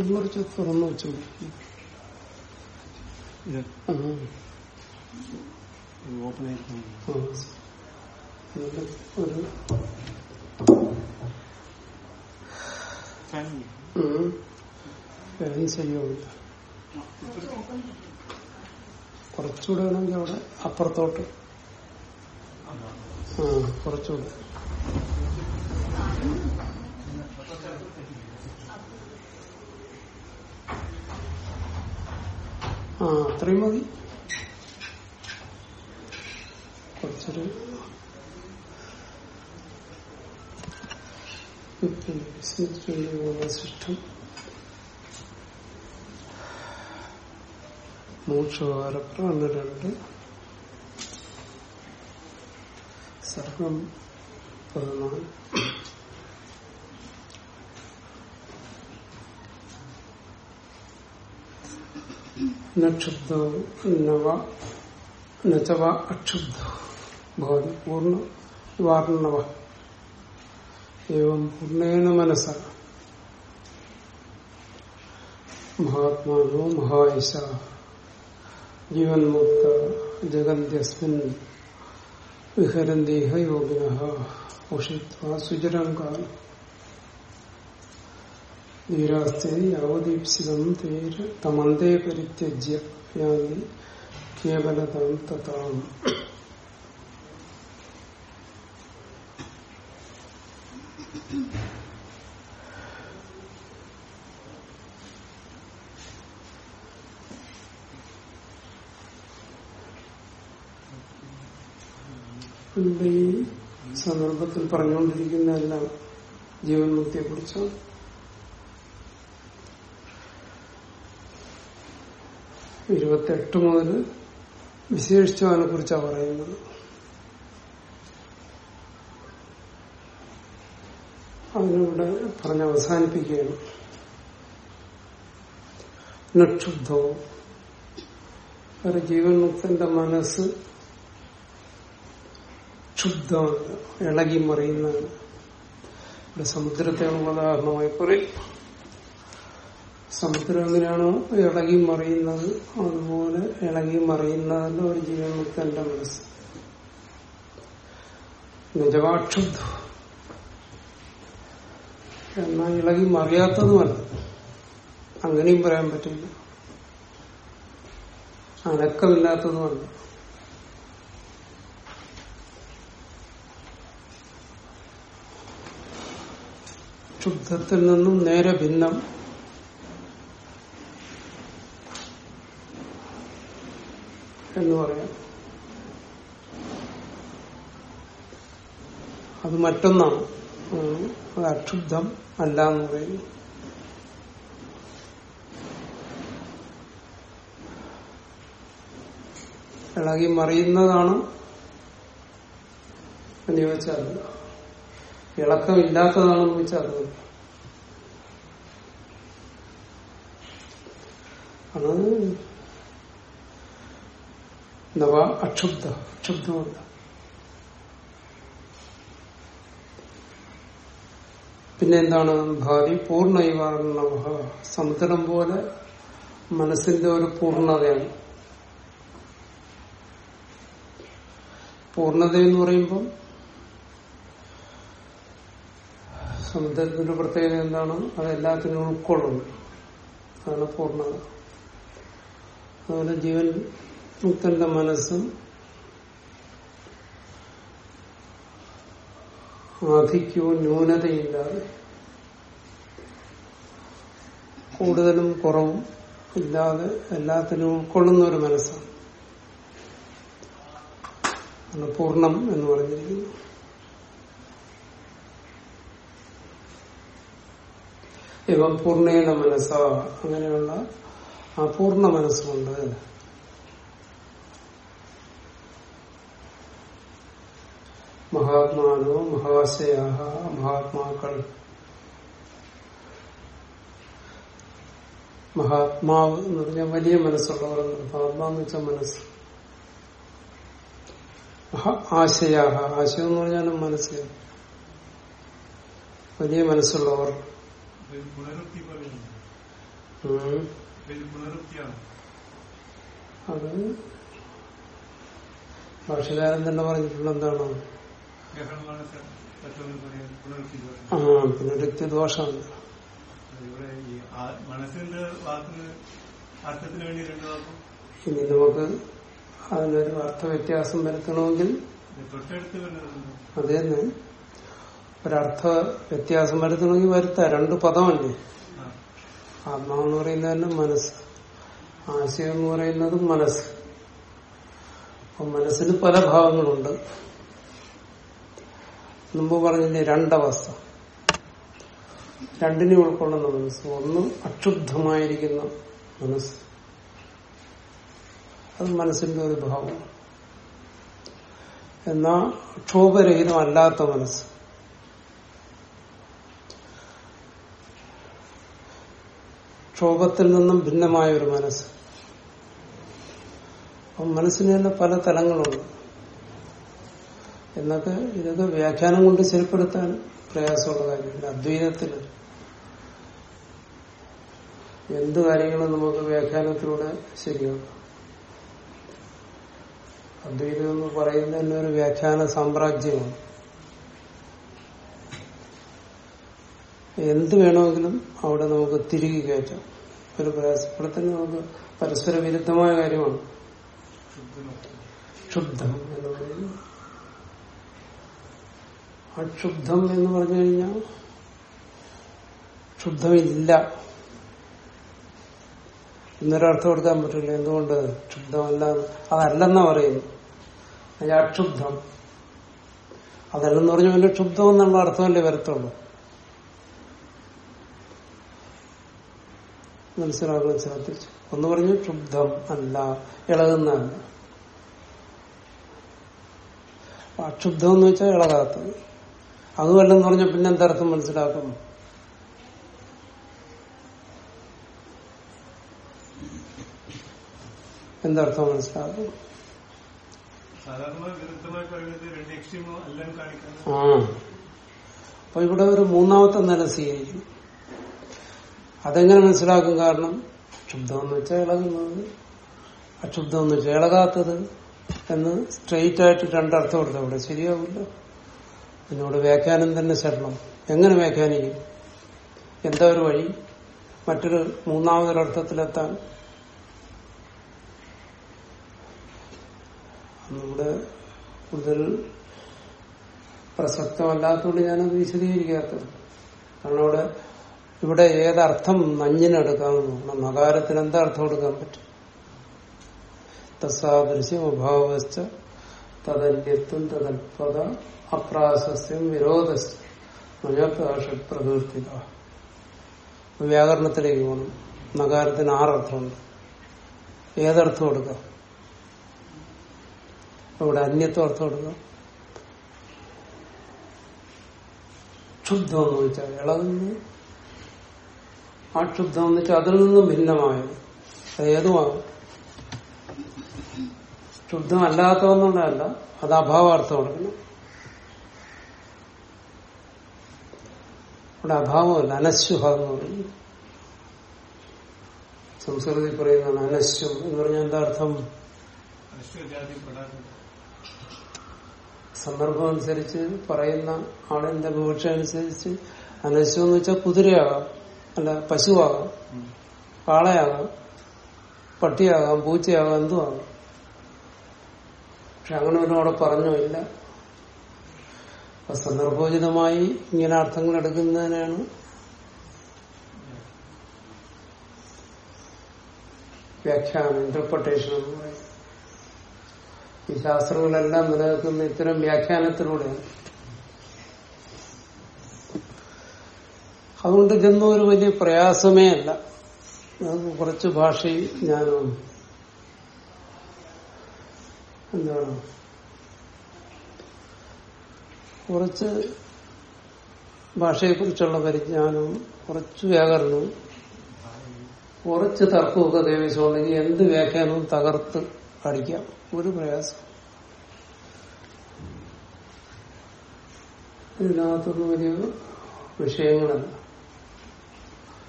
ഇത്? കുറച്ച് തുറന്നു വെച്ചു ഓപ്പൺ ആയിരിക്കും ചെയ്യുമില്ല കുറച്ചുകൂടെ വേണമെങ്കിൽ അവിടെ അപ്പുറത്തോട്ട്. ആ കുറച്ചുകൂടെ ആ അത്രയും മതി. കുറച്ചൊരു സിസ്റ്റം മോക്ഷവാരപ്രാണ് രണ്ട് സർഗം പതിനാല്. നക്ഷുബ്ദോ നവ നചവ അക്ഷുബ്ദ ഭവതി പൂർണ വാർണവ ഏവം പൂർണേന മനസ്സ മഹാത്മാനോ മഹായിശ ജീവന്മുക്ത ജഗന്യസ്മിൻ വിഹരന്തേഹ യോഗിന ഉഷിത്വ സുചരം കാലം ധീരാസ്തേ യാവദീപ്സിതം തേര് തമന്തേ പരിത്യജ്യ യാതി ഈ സന്ദർഭത്തിൽ പറഞ്ഞുകൊണ്ടിരിക്കുന്നതെല്ലാം ജീവൻ മുക്തിയെ ഇരുപത്തെട്ട് മുതൽ വിശേഷിച്ചു അതിനെ കുറിച്ചാണ് പറയുന്നത്. അതിനിവിടെ പറഞ്ഞ് അവസാനിപ്പിക്കുകയാണ്. നക്ഷുബ്ധവും. ഒരു ജീവൻ മുക്തന്റെ മനസ്സ് ക്ഷുബ്ധമാണ് ഇളകി മറിയുന്നതാണ്. ഇവിടെ സമുദ്രത്തെയാണ് ഉദാഹരണമായി പറയും സമുദ്രം എങ്ങനെയാണോ ഇളകി മറിയുന്നത്? അതുപോലെ ഇളകി മറിയുന്നതല്ല ഒരു ജീവൻ മുക്തന്റെ മനസ്സ്. നിജവാക്ഷുദ്ധ എന്നാൽ ഇളകി മറിയാത്തതുമല്ല. അങ്ങനെയും പറയാൻ പറ്റില്ല. അനക്കമില്ലാത്തതുമല്ല. ക്ഷുബ്ധത്തിൽ നിന്നും നേരെ ഭിന്നം. എന്ന് പറയാം. അത് മറ്റൊന്നാണ്. അത് അക്ഷുബ്ധം അല്ല എന്ന് പറയുന്നു. ഇളകി മറിയുന്നതാണ് എന്ന് ചോദിച്ചാൽ ഇളക്കമില്ലാത്തതാണെന്ന് ചോദിച്ചാൽ അത് അത് നവ അക്ഷുബ്ധ അക്ഷുബ്ധമല്ല പിന്നെ എന്താണ്? ഭാവി പൂർണൈവാർണവ സമുദ്രം പോലെ മനസ്സിന്റെ ഒരു പൂർണതയാണ്. പൂർണത എന്ന് പറയുമ്പോൾ സമുദ്രത്തിന്റെ പ്രത്യേകത എന്താണ്? അത് എല്ലാത്തിനും ഉൾക്കൊള്ളുന്നു. അതാണ് പൂർണത. അതുപോലെ ജീവൻ മുക്തന്റെ മനസ്സും ആധിക്യവും ന്യൂനതയില്ലാതെ കൂടുതലും കുറവും ഇല്ലാതെ എല്ലാത്തിനും ഉൾക്കൊള്ളുന്ന ഒരു മനസ്സാണ്. പൂർണം എന്ന് പറഞ്ഞിരിക്കുന്നു. ഇവ പൂർണയുടെ മനസ്സാ. അങ്ങനെയുള്ള അപൂർണ മനസ്സുകൊണ്ട് മഹാത്മാനോ മഹാശയാഹ മഹാത്മാക്കൾ. മഹാത്മാവ് എന്ന് പറഞ്ഞാൽ വലിയ മനസ്സുള്ളവർ മഹാത്മാന്ന് വെച്ചാൽ മനസ്സ്. ആശയാഹ ആശയ എന്ന് പറഞ്ഞാലും മനസ്സ്. വലിയ മനസ്സുള്ളവർ. അത് ഭാഷകാരൻ തന്നെ പറഞ്ഞിട്ടുള്ള എന്താണ്? ആ പുനരുക്തി ദോഷമുണ്ട് ഇവിടെ ഈ മനസ്സിന്റെ വാക്കിന് അർത്ഥത്തിന് വേണ്ടി രണ്ടു വാക്കും ഇനി നമുക്ക് അതിനൊരു അർത്ഥ വ്യത്യാസം വരുത്തണമെങ്കിൽ അതെ തൊട്ടടുത്ത് വരുന്നുണ്ട്. തന്നെ ഒരർത്ഥ വ്യത്യാസം വരുത്തണമെങ്കിൽ വരുത്താം. രണ്ട് പദമല്ലേ? ആത്മാവെന്ന് പറയുന്നത് തന്നെ മനസ്സ്. ആശയം എന്ന് പറയുന്നത് മനസ്സ്. അപ്പൊ മനസ്സിന് പല ഭാവങ്ങളുണ്ട് മുമ്പ് പറഞ്ഞില്ലേ രണ്ടവസ്ഥ. രണ്ടിനെ ഉൾക്കൊള്ളുന്ന മനസ്സ്. ഒന്ന് അക്ഷുബ്ധമായിരിക്കുന്ന മനസ്സ്. അത് മനസ്സിന്റെ ഒരു ഭാവം. എന്നാ ക്ഷോഭരഹിതമല്ലാത്ത മനസ്സ്. ക്ഷോഭത്തിൽ നിന്നും ഭിന്നമായ ഒരു മനസ്സ്. അപ്പം മനസ്സിന് തന്നെ പല തലങ്ങളുണ്ട്. എന്നൊക്കെ ഇതൊക്കെ വ്യാഖ്യാനം കൊണ്ട് ശരിപ്പെടുത്താൻ പ്രയാസമുള്ള കാര്യമില്ല. അദ്വൈതത്തിൽ എന്ത് കാര്യങ്ങളും നമുക്ക് വ്യാഖ്യാനത്തിലൂടെ ശരിയാക്കാം അദ്വൈതം എന്ന് പറയുന്നത് തന്നെ ഒരു വ്യാഖ്യാന സാമ്രാജ്യമാണ്. എന്ത് വേണമെങ്കിലും അവിടെ നമുക്ക് തിരികെ കയറ്റാം. ഒരു പ്രയാസപ്പെടുത്തി നമുക്ക് പരസ്പര വിരുദ്ധമായ കാര്യമാണ് ക്ഷുബ്ധം എന്ന് പറയുന്നത് അക്ഷുബ്ധം എന്ന് പറഞ്ഞു കഴിഞ്ഞാൽ ക്ഷുബ്ധമില്ല എന്നൊരർത്ഥം കൊടുക്കാൻ പറ്റില്ല. എന്തുകൊണ്ട് ക്ഷുബ്ധമല്ല അതല്ലെന്നാ പറയുന്നു അതിന് അക്ഷുബ്ധം അതല്ലെന്ന് പറഞ്ഞു പിന്നെ ക്ഷുബ്ധം എന്നുള്ള അർത്ഥമല്ലേ വരത്തുള്ളൂ. മനസ്സിലാക്കാൻ ശ്രദ്ധിച്ചു ഒന്ന് പറഞ്ഞു ക്ഷുബ്ധം അല്ല. ഇളകുന്നതല്ല അക്ഷുബ്ധം എന്ന് വെച്ചാൽ ഇളകാത്തത്. അതുമല്ലെന്ന് പറഞ്ഞ പിന്നെ എന്തർത്ഥം മനസ്സിലാക്കും? എന്തർത്ഥം മനസ്സിലാക്കും? ആ. അപ്പൊ ഇവിടെ ഒരു മൂന്നാമത്തെ നില സ്വീകരിക്കും. അതെങ്ങനെ മനസ്സിലാക്കും കാരണം ക്ഷുബ്ധം എന്ന് വെച്ചാൽ ഇളകുന്നത്. അക്ഷുബ്ധം എന്ന് വെച്ചാൽ ഇളകാത്തത് എന്ന് സ്ട്രെയിറ്റ് ആയിട്ട് രണ്ടർത്ഥം കൊടുത്തവിടെ ശരിയാവില്ല. എന്നോട് വ്യാഖ്യാനം തന്നെ ശരണം. എങ്ങനെ വ്യാഖ്യാനിക്കും? എന്താ ഒരു വഴി? മറ്റൊരു മൂന്നാമതൊരർത്ഥത്തിലെത്താൻ. നമ്മുടെ കൂടുതൽ പ്രസക്തമല്ലാത്തതുകൊണ്ട് ഞാനത് വിശദീകരിക്കാത്തത്. കാരണം അവിടെ ഇവിടെ ഏതർത്ഥം നഞ്ഞിനെടുക്കാമെന്ന് നോക്കണം. നകാരത്തിന് എന്താ അർത്ഥം കൊടുക്കാൻ പറ്റും? തസാദൃശ്യം അഭാവസ്ഥ തദന്യത്വം തദൽപത അപ്രാസസ്യം വിരോധസ് പ്രകീർത്തിത വ്യാകരണത്തിലേക്ക് പോകണം നഗാരത്തിന് ആറർത്ഥമുണ്ട്. ഏതർത്ഥം കൊടുക്കാം? ഇവിടെ അന്യത്വം അർത്ഥം കൊടുക്കാം. ക്ഷുബ്ധം എന്ന് വെച്ചാൽ ഇളകുന്നു. ആ ക്ഷുബ്ധം എന്ന് വെച്ചാൽ അതിൽ നിന്നും ഭിന്നമായത്. അത് ഏതുമാകും? ക്ഷുബ്ധമല്ലാത്തതെന്നുള്ളതല്ല അത് അഭാവാർത്ഥം കൊടുക്കണം ഇവിടെ അഭാവമല്ല. അനശ്വഹ എന്ന് പറയുന്നു സംസ്കൃതി പറയുന്നതാണ് അനശ്വം എന്ന് പറഞ്ഞാൽ എന്താ അർത്ഥം? സന്ദർഭം അനുസരിച്ച് പറയുന്ന ആളിന്റെ വിവക്ഷ അനുസരിച്ച് അനശ്വം എന്ന് വെച്ചാൽ കുതിരയാകാം. അല്ല പശുവാകാം. കാളയാകാം പട്ടിയാകാം. പൂച്ചയാകാം. എന്തുമാകാം പക്ഷെ അങ്ങനെ ഒന്നും അവിടെ പറഞ്ഞു ഇല്ല സന്ദർഭോചിതമായി ഇങ്ങനെ അർത്ഥങ്ങൾ എടുക്കുന്നതിനാണ് വ്യാഖ്യാനം ഇന്റർപ്രിട്ടേഷൻ ഈ ശാസ്ത്രങ്ങളെല്ലാം നിലനിൽക്കുന്ന ഇത്തരം വ്യാഖ്യാനത്തിലൂടെയാണ്. അതുകൊണ്ട് ഇതൊന്നും ഒരു വലിയ പ്രയാസമേ അല്ല. കുറച്ച് ഭാഷയും ജ്ഞാനവും എന്താണ്? കുറച്ച് ഭാഷയെക്കുറിച്ചുള്ള പരിജ്ഞാനവും കുറച്ച് വ്യാകരണവും കുറച്ച് തർക്കമൊക്കെ ദേവിച്ചുകൊണ്ടെങ്കിൽ എന്ത് വ്യാഖ്യാനവും തകർത്ത് അടിക്കാം ഒരു പ്രയാസം. ഇതിനകത്തൊന്നും വലിയ വിഷയങ്ങളല്ല.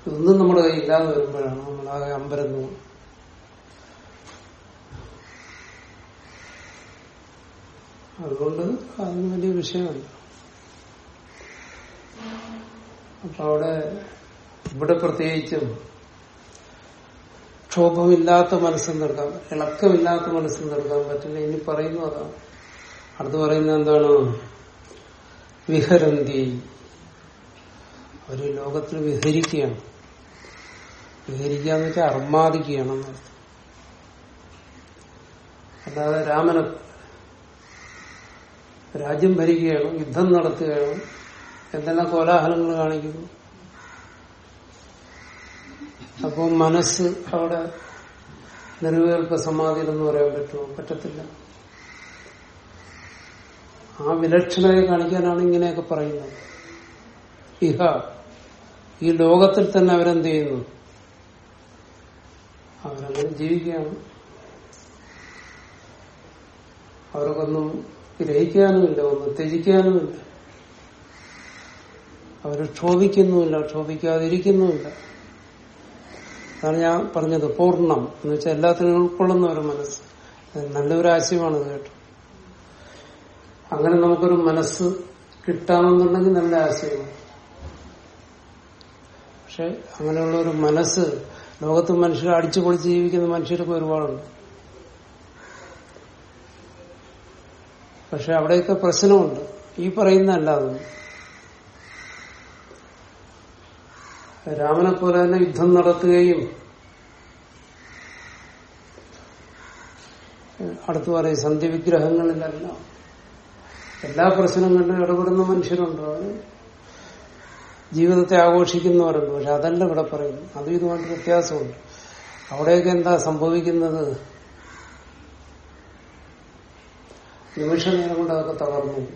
ഇതൊന്നും നമ്മുടെ കയ്യിൽ ഇല്ലാതെ വരുമ്പോഴാണ് നമ്മളാകെ അമ്പരന്ന് അതുകൊണ്ട് അതൊന്നും വലിയ വിഷയമല്ല. അപ്പൊ അവിടെ ഇവിടെ പ്രത്യേകിച്ചും ക്ഷോഭമില്ലാത്ത മനസ്സെന്നെടുക്കാൻ ഇളക്കമില്ലാത്ത മനസ്സെന്നെടുക്കാൻ പറ്റില്ല. ഇനി പറയുന്നു അതാണ്. അടുത്ത് പറയുന്നത് എന്താണ്? വിഹരന്തി. ഒരു ലോകത്തിൽ വിഹരിക്കുകയാണ്. വിഹരിക്കുക എന്ന് വെച്ചാൽ അർമാദിക്കുകയാണെന്ന് അല്ലാതെ രാമനെ രാജ്യം ഭരിക്കുകയാണ് യുദ്ധം നടത്തുകയാണ് എന്തെല്ലാം കോലാഹലങ്ങൾ കാണിക്കുന്നു. അപ്പോൾ മനസ്സ് അവിടെ നിർവികൽപ്പ സമാധിയിലെന്ന് പറയാൻ പറ്റുമോ പറ്റത്തില്ല. ആ വിലക്ഷണയെ കാണിക്കാനാണ് ഇങ്ങനെയൊക്കെ പറയുന്നത്. ഇഹ ഈ ലോകത്തിൽ തന്നെ അവരെന്ത് ചെയ്യുന്നു? അവരങ്ങനെ ജീവിക്കുകയാണ്. അവർക്കൊന്നും ഗ്രഹിക്കാനുമില്ല ഒന്ന് ത്യജിക്കാനുമില്ല അവർ ക്ഷോഭിക്കുന്നുമില്ല ക്ഷോഭിക്കാതിരിക്കുന്നുമില്ല. അതാണ് ഞാൻ പറഞ്ഞത് പൂർണം. എന്ന് വെച്ചാൽ എല്ലാത്തിനും ഉൾക്കൊള്ളുന്ന ഒരു മനസ്സ്. നല്ലൊരു ആശയമാണ് കേട്ടോ. അങ്ങനെ നമുക്കൊരു മനസ്സ് കിട്ടാമെന്നുണ്ടെങ്കിൽ നല്ല ആശയമാണ്. പക്ഷെ അങ്ങനെയുള്ള ഒരു മനസ്സ് ലോകത്ത് മനുഷ്യരെ അടിച്ചു പൊളിച്ച് ജീവിക്കുന്ന മനുഷ്യരൊക്കെ ഒരുപാടുണ്ട്. പക്ഷെ അവിടെയൊക്കെ പ്രശ്നമുണ്ട്. ഈ പറയുന്ന അല്ലാതെ രാമനെ പോലെ തന്നെ യുദ്ധം നടത്തുകയും അടുത്ത് പറയും സന്ധി വിഗ്രഹങ്ങളിലെല്ലാം എല്ലാ പ്രശ്നങ്ങളിലും ഇടപെടുന്ന മനുഷ്യരുണ്ട്? അവർ ജീവിതത്തെ ആഘോഷിക്കുന്നവരുണ്ട്. പക്ഷെ അതല്ല ഇവിടെ പറയുന്നു അതും ഇതുമായിട്ട് വ്യത്യാസമുണ്ട്. അവിടെയൊക്കെ എന്താ സംഭവിക്കുന്നത്? നിമിഷ നേരം കൊണ്ട് അതൊക്കെ തകർന്നു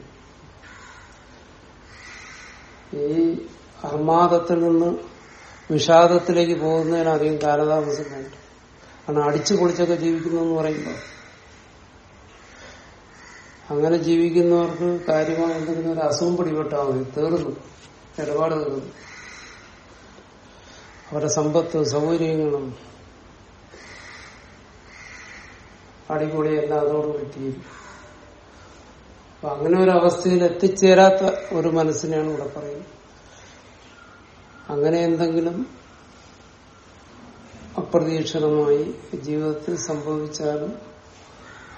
ഈ അർമാദത്തിൽ നിന്ന് വിഷാദത്തിലേക്ക് പോകുന്നതിന് അധികം കാലതാമസം വേണ്ട. കാരണം അടിച്ചു പൊളിച്ചൊക്കെ ജീവിക്കുന്നു എന്ന് പറയുമ്പോൾ. അങ്ങനെ ജീവിക്കുന്നവർക്ക് കാര്യമായ എന്തെങ്കിലും ഒരു അസുഖം പിടിപെട്ടാൽ മതി. തീർന്നു. ഇടപാട് തീർന്നു. അവരുടെ സമ്പത്ത് സൗകര്യങ്ങളും അടിപൊളിയെല്ലാം അതോടുകൂടി തീരും. അപ്പൊ അങ്ങനെ ഒരു അവസ്ഥയിൽ എത്തിച്ചേരാത്ത ഒരു മനസ്സിനെയാണ് ഇവിടെ പറയുന്നത്. അങ്ങനെ എന്തെങ്കിലും അപ്രതീക്ഷിതമായി ജീവിതത്തിൽ സംഭവിച്ചാലും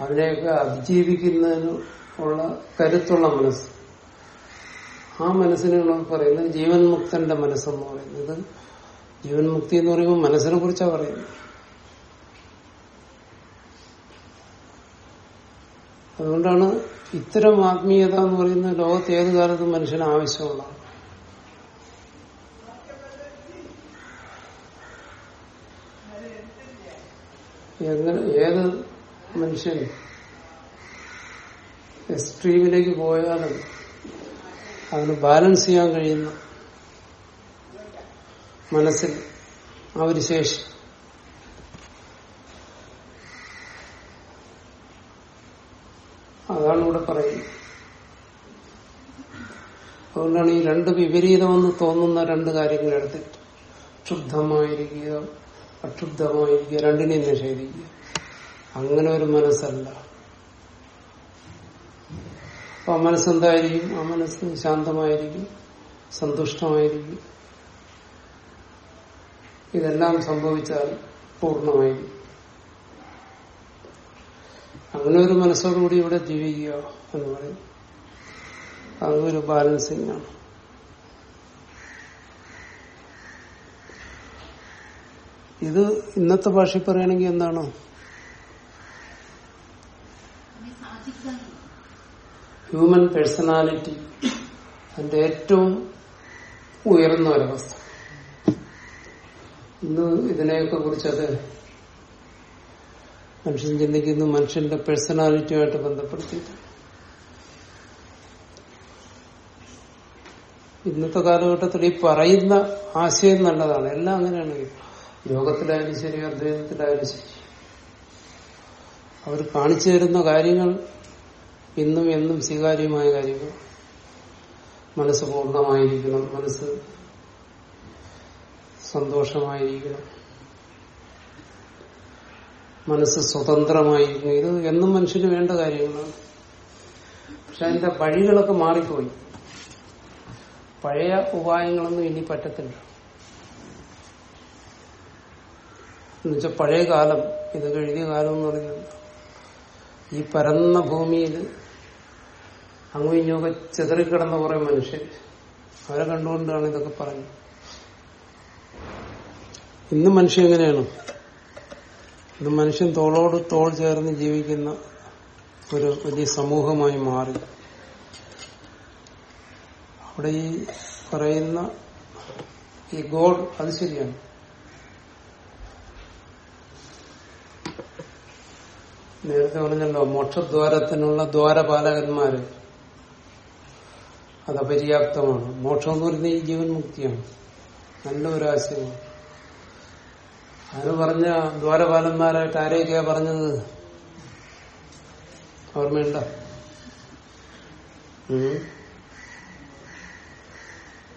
അതിനെയൊക്കെ അതിജീവിക്കുന്നതിന് ഉള്ള കരുത്തുള്ള മനസ്സ്. ആ മനസ്സിനാണ് പറയുന്നത് ജീവൻ മുക്തന്റെ മനസ്സെന്ന് പറയുന്നത്. ജീവൻ മുക്തി എന്ന് പറയുമ്പോൾ മനസ്സിനെ കുറിച്ചാണ് പറയുന്നത്. അതുകൊണ്ടാണ് ഇത്തരം ആത്മീയത എന്ന് പറയുന്നത് ലോകത്ത് ഏത് കാലത്തും മനുഷ്യന് ആവശ്യമുള്ളതാണ് എങ്ങനെ ഏത് മനുഷ്യൻ എക്സ്ട്രീമിലേക്ക് പോയാലും അതിന് ബാലൻസ് ചെയ്യാൻ കഴിയുന്ന മനസ്സിൽ ആ ഒരു ശേഷി അതാണ് ഇവിടെ പറയുന്നത്. അതുകൊണ്ടാണ് ഈ രണ്ട് വിപരീതമെന്ന് തോന്നുന്ന രണ്ട് കാര്യങ്ങൾ എടുത്തിട്ട് ക്ഷുബ്ധമായിരിക്കുക അക്ഷുബ്ധമായിരിക്കുക രണ്ടിനെയും നിഷേധിക്കുക. അങ്ങനെ ഒരു മനസ്സല്ല. അപ്പൊ ആ മനസ്സെന്തായിരിക്കും? ആ മനസ്സ് ശാന്തമായിരിക്കും സന്തുഷ്ടമായിരിക്കും. ഇതെല്ലാം സംഭവിച്ചാൽ പൂർണമായിരിക്കും. അങ്ങനെ ഒരു മനസ്സോടുകൂടി ഇവിടെ ജീവിക്കുക എന്ന് പറയും. അതൊരു ബാലൻസിങ് ആണ്. ഇത് ഇന്നത്തെ ഭാഷയിൽ പറയുകയാണെങ്കിൽ എന്താണ്? ഹ്യൂമൻ പേഴ്സണാലിറ്റി അതിന്റെ ഏറ്റവും ഉയർന്ന ഒരവസ്ഥ. ഇന്ന് ഇതിനെയൊക്കെ കുറിച്ചത് മനുഷ്യൻ ചിന്തിക്കുന്നു മനുഷ്യന്റെ പേഴ്സണാലിറ്റിയുമായിട്ട് ബന്ധപ്പെടുത്തിയിട്ട് ഇന്നത്തെ കാലഘട്ടത്തിൽ ഈ പറയുന്ന ആശയം നല്ലതാണ്. എല്ലാം അങ്ങനെയാണ് യോഗത്തിലായാലും ശരി അദ്വൈതത്തിലായാലും ശരി. അവർ കാണിച്ചു തരുന്ന കാര്യങ്ങൾ ഇന്നും എന്നും സ്വീകാര്യമായ കാര്യങ്ങൾ. മനസ്സ് പൂർണമായിരിക്കണം. മനസ്സ് സന്തോഷമായിരിക്കണം. മനസ്സ് സ്വതന്ത്രമായി ഇത് എന്നും മനുഷ്യന് വേണ്ട കാര്യങ്ങളാണ്. പക്ഷെ അതിന്റെ വഴികളൊക്കെ മാറിപ്പോയി. പഴയ ഉപായങ്ങളൊന്നും ഇനി പറ്റത്തില്ല. എന്നുവെച്ചാൽ പഴയ കാലം ഇത് കഴിഞ്ഞ കാലം എന്ന് പറയുന്നത് ഈ പരന്ന ഭൂമിയിൽ അങ്ങും ഇങ്ങുമൊക്കെ ചെതറിക്കിടന്ന കുറെ മനുഷ്യർ. അവരെ കണ്ടുകൊണ്ടാണ് ഇതൊക്കെ പറഞ്ഞത് ഇന്ന് മനുഷ്യൻ എങ്ങനെയാണ്? ഇന്ന് മനുഷ്യൻ തോളോട് തോൾ ചേർന്ന് ജീവിക്കുന്ന ഒരു വലിയ സമൂഹമായി മാറി. അവിടെ ഈ പറയുന്ന ഈ ഗോൾ അത് ശരിയാണ്. നേരത്തെ പറഞ്ഞല്ലോ മോക്ഷദ്വാരത്തിനുള്ള ദ്വാരപാലകന്മാര് അത് അപര്യാപ്തമാണ്. മോക്ഷം എന്ന് പറയുന്നത് ഈ ജീവൻ മുക്തിയാണ്. നല്ല ഒരു ആശയമാണ്. അത് പറഞ്ഞ ദ്വാരപാലന്മാരായിട്ട് ആരെയൊക്കെയാ പറഞ്ഞത്? ഓർമ്മയുണ്ട?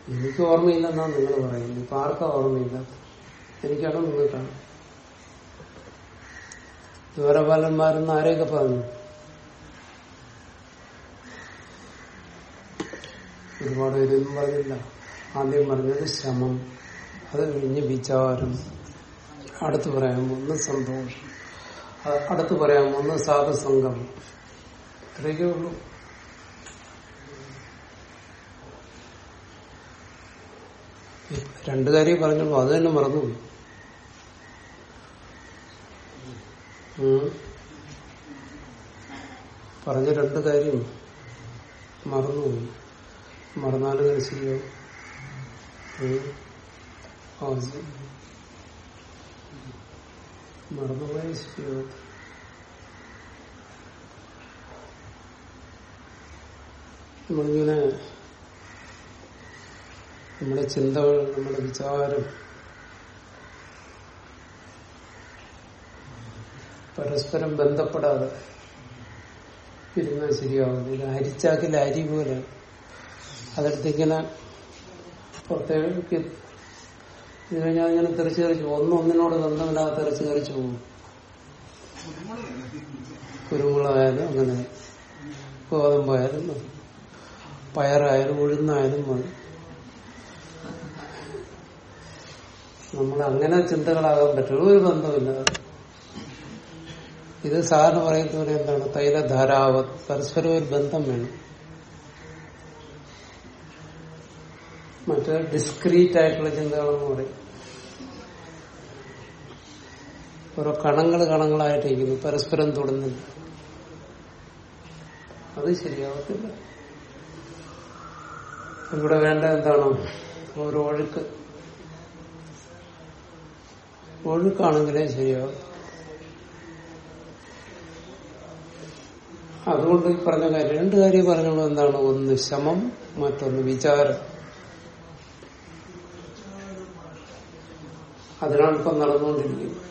എനിക്ക് ഓർമ്മയില്ലെന്നാണ് നിങ്ങൾ പറയുന്നത്. ഇപ്പൊ ആർക്കാ ഓർമ്മയില്ല? എനിക്കാണോ നിങ്ങൾക്കാണ് ദ്വാരപാലന്മാരെന്ന് ആരെയൊക്കെ പറഞ്ഞു? ഒരുപാട് പേരൊന്നും പറഞ്ഞില്ല. ആദ്യം പറഞ്ഞത് ശ്രമം. അത് കഴിഞ്ഞ് വിചാരം. അടുത്ത് പറയാൻ പോകുന്ന സന്തോഷം. അടുത്ത് പറയാൻ പോകുന്ന സാധുസംഘം ഇത്രയൊക്കെ ഉള്ളൂ. രണ്ടു കാര്യം പറഞ്ഞുള്ളൂ. അത് തന്നെ മറന്നുപോയി ഉം. പറഞ്ഞ രണ്ട് കാര്യം മറന്നു മറന്നാലും ശരിയാവും. മറന്നുപോയ ശരിയാവും നമ്മളിങ്ങനെ നമ്മുടെ ചിന്തകൾ നമ്മുടെ വിചാരം പരസ്പരം ബന്ധപ്പെടാതെ ഇരുന്നാൽ ശരിയാവും ഇത് അരിച്ചാക്കിൽ അരി പോലെ. അതെടുത്തിങ്ങനെ പുറത്തേക്ക് ഇത് കഴിഞ്ഞാൽ ഇങ്ങനെ തെറിച്ച് തെറിച്ച്. ഒന്നും ഒന്നിനോട് ബന്ധമില്ലാതെ തെറിച്ച് തെറിച്ച് പോകും. കുരുമുളകായാലും അങ്ങനെ. ഗോതമ്പായാലും പയറായാലും ഉഴുന്നായാലും മതി. നമ്മൾ അങ്ങനെ ചിന്തകളാകാൻ പറ്റുള്ളൂ. ഒരു ബന്ധമില്ല ഇത് സാറിന് പറയുന്ന പോലെ എന്താണ്? തൈലധാരാവത്. പരസ്പരം ഒരു ബന്ധം വേണം. മറ്റേ ഡിസ്ക്രീറ്റ് ആയിട്ടുള്ള ചിന്തകളെന്ന് പറയും. ഓരോ കണങ്ങൾ കണങ്ങളായിട്ടിരിക്കുന്നു. പരസ്പരം തൊടുന്നില്ല. അത് ശരിയാവത്തില്ല. ഇവിടെ വേണ്ട എന്താണ്? ഒരു ഒഴുക്ക്. ഒഴുക്കാണെങ്കിലേ ശരിയാവും അതുകൊണ്ട് ഈ പറഞ്ഞ കാര്യം രണ്ട് കാര്യം പറഞ്ഞുള്ളത് എന്താണ്? ഒന്ന് ശമം മറ്റൊന്ന് വിചാരം. അതിനാണ് ഇപ്പം നടന്നുകൊണ്ടിരിക്കുന്നത്.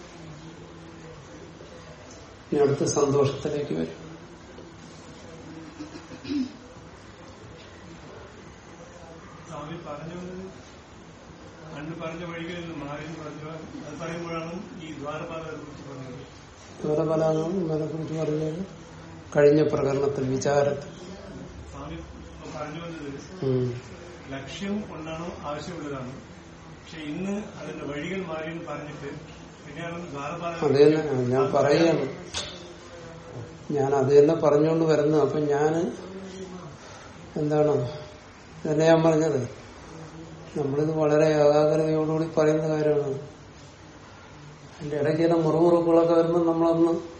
ഇനി അടുത്ത സന്തോഷത്തിലേക്ക് വരും. കുറിച്ച് പറഞ്ഞത്. കഴിഞ്ഞ പ്രകടനത്തിൽ വിചാരത്തിൽ. ലക്ഷ്യം കൊണ്ടാണോ ആവശ്യമുള്ളതാണ്. പക്ഷെ ഇന്ന് അതിന്റെ വഴികൾ മാറി എന്ന് പറഞ്ഞിട്ട് അത് തന്നെ ഞാൻ പറയുകയാണ്. ഞാൻ അത് തന്നെ പറഞ്ഞുകൊണ്ട് വരുന്നു. അപ്പൊ ഞാൻ എന്താണ്? തന്നെ ഞാൻ പറഞ്ഞത്. നമ്മളിത് വളരെ ഏകാഗ്രതയോടുകൂടി പറയുന്ന കാര്യമാണ്. അതിന്റെ ഇടയ്ക്ക് തന്നെ മുറുമുറുക്കുകളൊക്കെ വരുമ്പോൾ നമ്മളൊന്ന്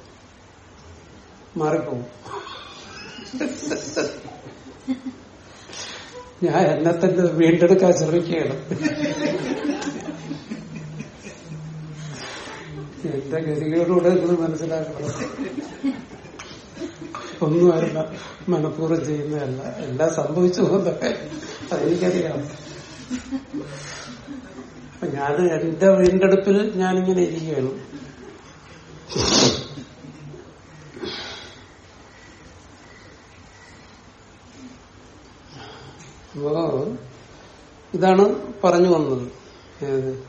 മാറിപ്പോകും. ഞാൻ എന്നെ തന്നെ വീണ്ടെടുക്കാൻ ശ്രമിക്കുകയാണ്. എന്റെ ഗതികളിലൂടെ നിങ്ങൾ മനസ്സിലാക്കണം. ഒന്നുമല്ല മനഃപൂർവം ചെയ്യുന്നതല്ല. എല്ലാം സംഭവിച്ചു പോകുന്നതൊക്കെ അതെനിക്കറിയാം. ഞാൻ എന്റെ വീണ്ടെടുപ്പിൽ ഞാനിങ്ങനെ ഇരിക്കുകയാണ്. ഇതാണ് പറഞ്ഞു വന്നത്. ഏത്?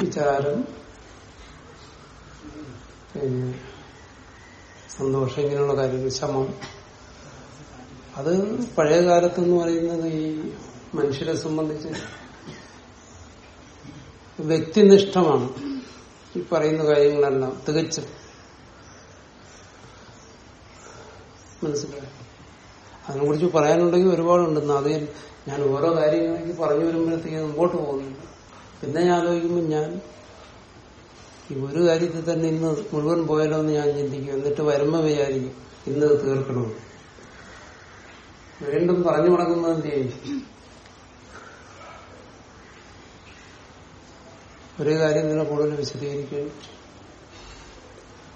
വിചാരം പിന്നെ സന്തോഷം ഇങ്ങനെയുള്ള കാര്യങ്ങൾ ശമം അത് പഴയ കാലത്തെന്ന് പറയുന്നത് ഈ മനുഷ്യരെ സംബന്ധിച്ച് വ്യക്തിനിഷ്ഠമാണ്. ഈ പറയുന്ന കാര്യങ്ങളെല്ലാം തികച്ചും. മനസ്സിലായി? അതിനെക്കുറിച്ച് പറയാനുണ്ടെങ്കിൽ ഒരുപാടുണ്ടെന്ന് അത് ഞാൻ ഓരോ കാര്യങ്ങളെനിക്ക് പറഞ്ഞു വരുമ്പോഴത്തേക്ക് മുമ്പോട്ട് പോകുന്നില്ല പിന്നെ ആലോചിക്കുമ്പോൾ ഞാൻ ഈ ഒരു കാര്യത്തിൽ തന്നെ ഇന്ന് മുഴുവൻ പോയാലോ എന്ന് ഞാൻ ചിന്തിക്കും. എന്നിട്ട് വരുമ്പോൾ വിചാരിക്കും ഇന്ന് തീർക്കണം? വീണ്ടും പറഞ്ഞു മുടങ്ങുന്നത് എന്ത് ചെയ്യും? ഒരു കാര്യം തന്നെ കൂടുതൽ വിശദീകരിക്കും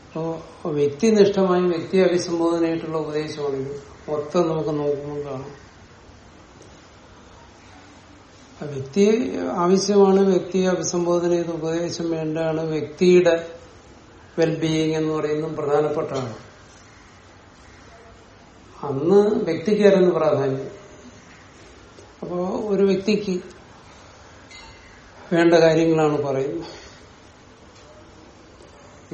അപ്പോ വ്യക്തിനിഷ്ഠമായും വ്യക്തി അഭിസംബോധനയായിട്ടുള്ള ഉപദേശമാണെങ്കിൽ മൊത്തം നമുക്ക് നോക്കുമ്പോൾ കാണാം. വ്യക്തി ആവശ്യമാണ് വ്യക്തിയെ അഭിസംബോധന ചെയ്ത് ഉപദേശം വേണ്ടതാണ്. വ്യക്തിയുടെ വെൽബീയിങ് എന്ന് പറയുന്നതും പ്രധാനപ്പെട്ടാണ് അന്ന് വ്യക്തിക്കായിരുന്നു പ്രാധാന്യം. അപ്പോ ഒരു വ്യക്തിക്ക് വേണ്ട കാര്യങ്ങളാണ് പറയുന്നത്.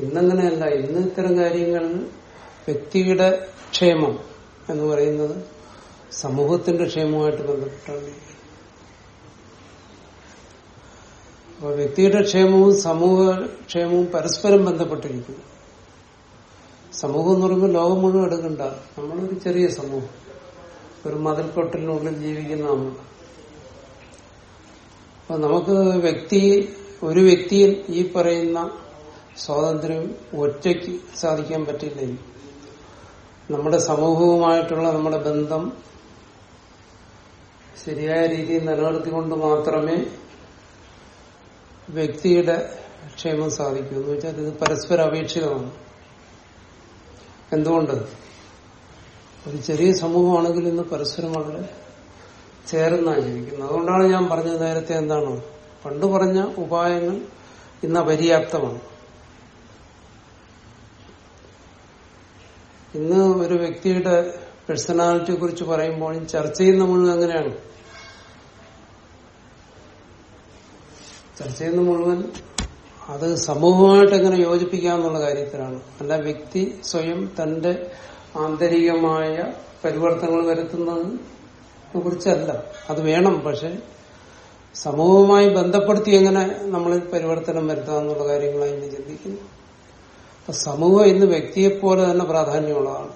ഇന്നങ്ങനെയല്ല. ഇന്ന് ഇത്തരം കാര്യങ്ങൾ വ്യക്തിയുടെ ക്ഷേമം എന്ന് പറയുന്നത് സമൂഹത്തിന്റെ ക്ഷേമവുമായിട്ട് ബന്ധപ്പെട്ടാണ്. അപ്പോൾ വ്യക്തിയുടെ ക്ഷേമവും സമൂഹ ക്ഷേമവും പരസ്പരം ബന്ധപ്പെട്ടിരിക്കുന്നു. സമൂഹം എന്ന് പറയുമ്പോൾ ലോകം മുഴുവൻ എടുക്കണ്ട. നമ്മളൊരു ചെറിയ സമൂഹം. ഒരു മതിൽക്കൊട്ടിനുള്ളിൽ ജീവിക്കുന്ന നമ്മൾ. അപ്പൊ നമുക്ക് വ്യക്തി ഒരു വ്യക്തിയിൽ ഈ പറയുന്ന സ്വാതന്ത്ര്യം ഒറ്റയ്ക്ക് സാധിക്കാൻ പറ്റില്ല നമ്മുടെ സമൂഹവുമായിട്ടുള്ള നമ്മുടെ ബന്ധം ശരിയായ രീതിയിൽ നിലനിർത്തിക്കൊണ്ട് മാത്രമേ വ്യക്തിയുടെ ക്ഷേമം സാധിക്കും എന്ന് വെച്ചാൽ ഇത് പരസ്പര അപേക്ഷിതമാണ് എന്തുകൊണ്ട്? ഒരു ചെറിയ സമൂഹമാണെങ്കിൽ ഇന്ന് പരസ്പരം വളരെ ചേർന്നാണ് ജീവിക്കുന്നത്. അതുകൊണ്ടാണ് ഞാൻ പറഞ്ഞത് നേരത്തെ എന്താണ്? പണ്ട് പറഞ്ഞ ഉപായങ്ങൾ ഇന്ന് അപര്യാപ്തമാണ്. ഇന്ന് ഒരു വ്യക്തിയുടെ പേഴ്സണാലിറ്റിയെ കുറിച്ച് പറയുമ്പോൾ ചർച്ച ചെയ്യുന്ന മുഴുവൻ എങ്ങനെയാണ് ചർച്ച ചെയ്യുന്ന മുഴുവൻ അത് സമൂഹമായിട്ട് എങ്ങനെ യോജിപ്പിക്കാന്നുള്ള കാര്യത്തിലാണ്. അല്ല വ്യക്തി സ്വയം തന്റെ ആന്തരികമായ പരിവർത്തനങ്ങൾ വരുത്തുന്നതിനെ കുറിച്ചല്ല അത് വേണം പക്ഷെ സമൂഹവുമായി ബന്ധപ്പെടുത്തി എങ്ങനെ നമ്മൾ പരിവർത്തനം വരുത്താമെന്നുള്ള കാര്യങ്ങളാണ് കാര്യങ്ങളായി ചിന്തിക്കുന്നു. അപ്പൊ സമൂഹം ഇന്ന് വ്യക്തിയെപ്പോലെ തന്നെ പ്രാധാന്യമുള്ളതാണ്.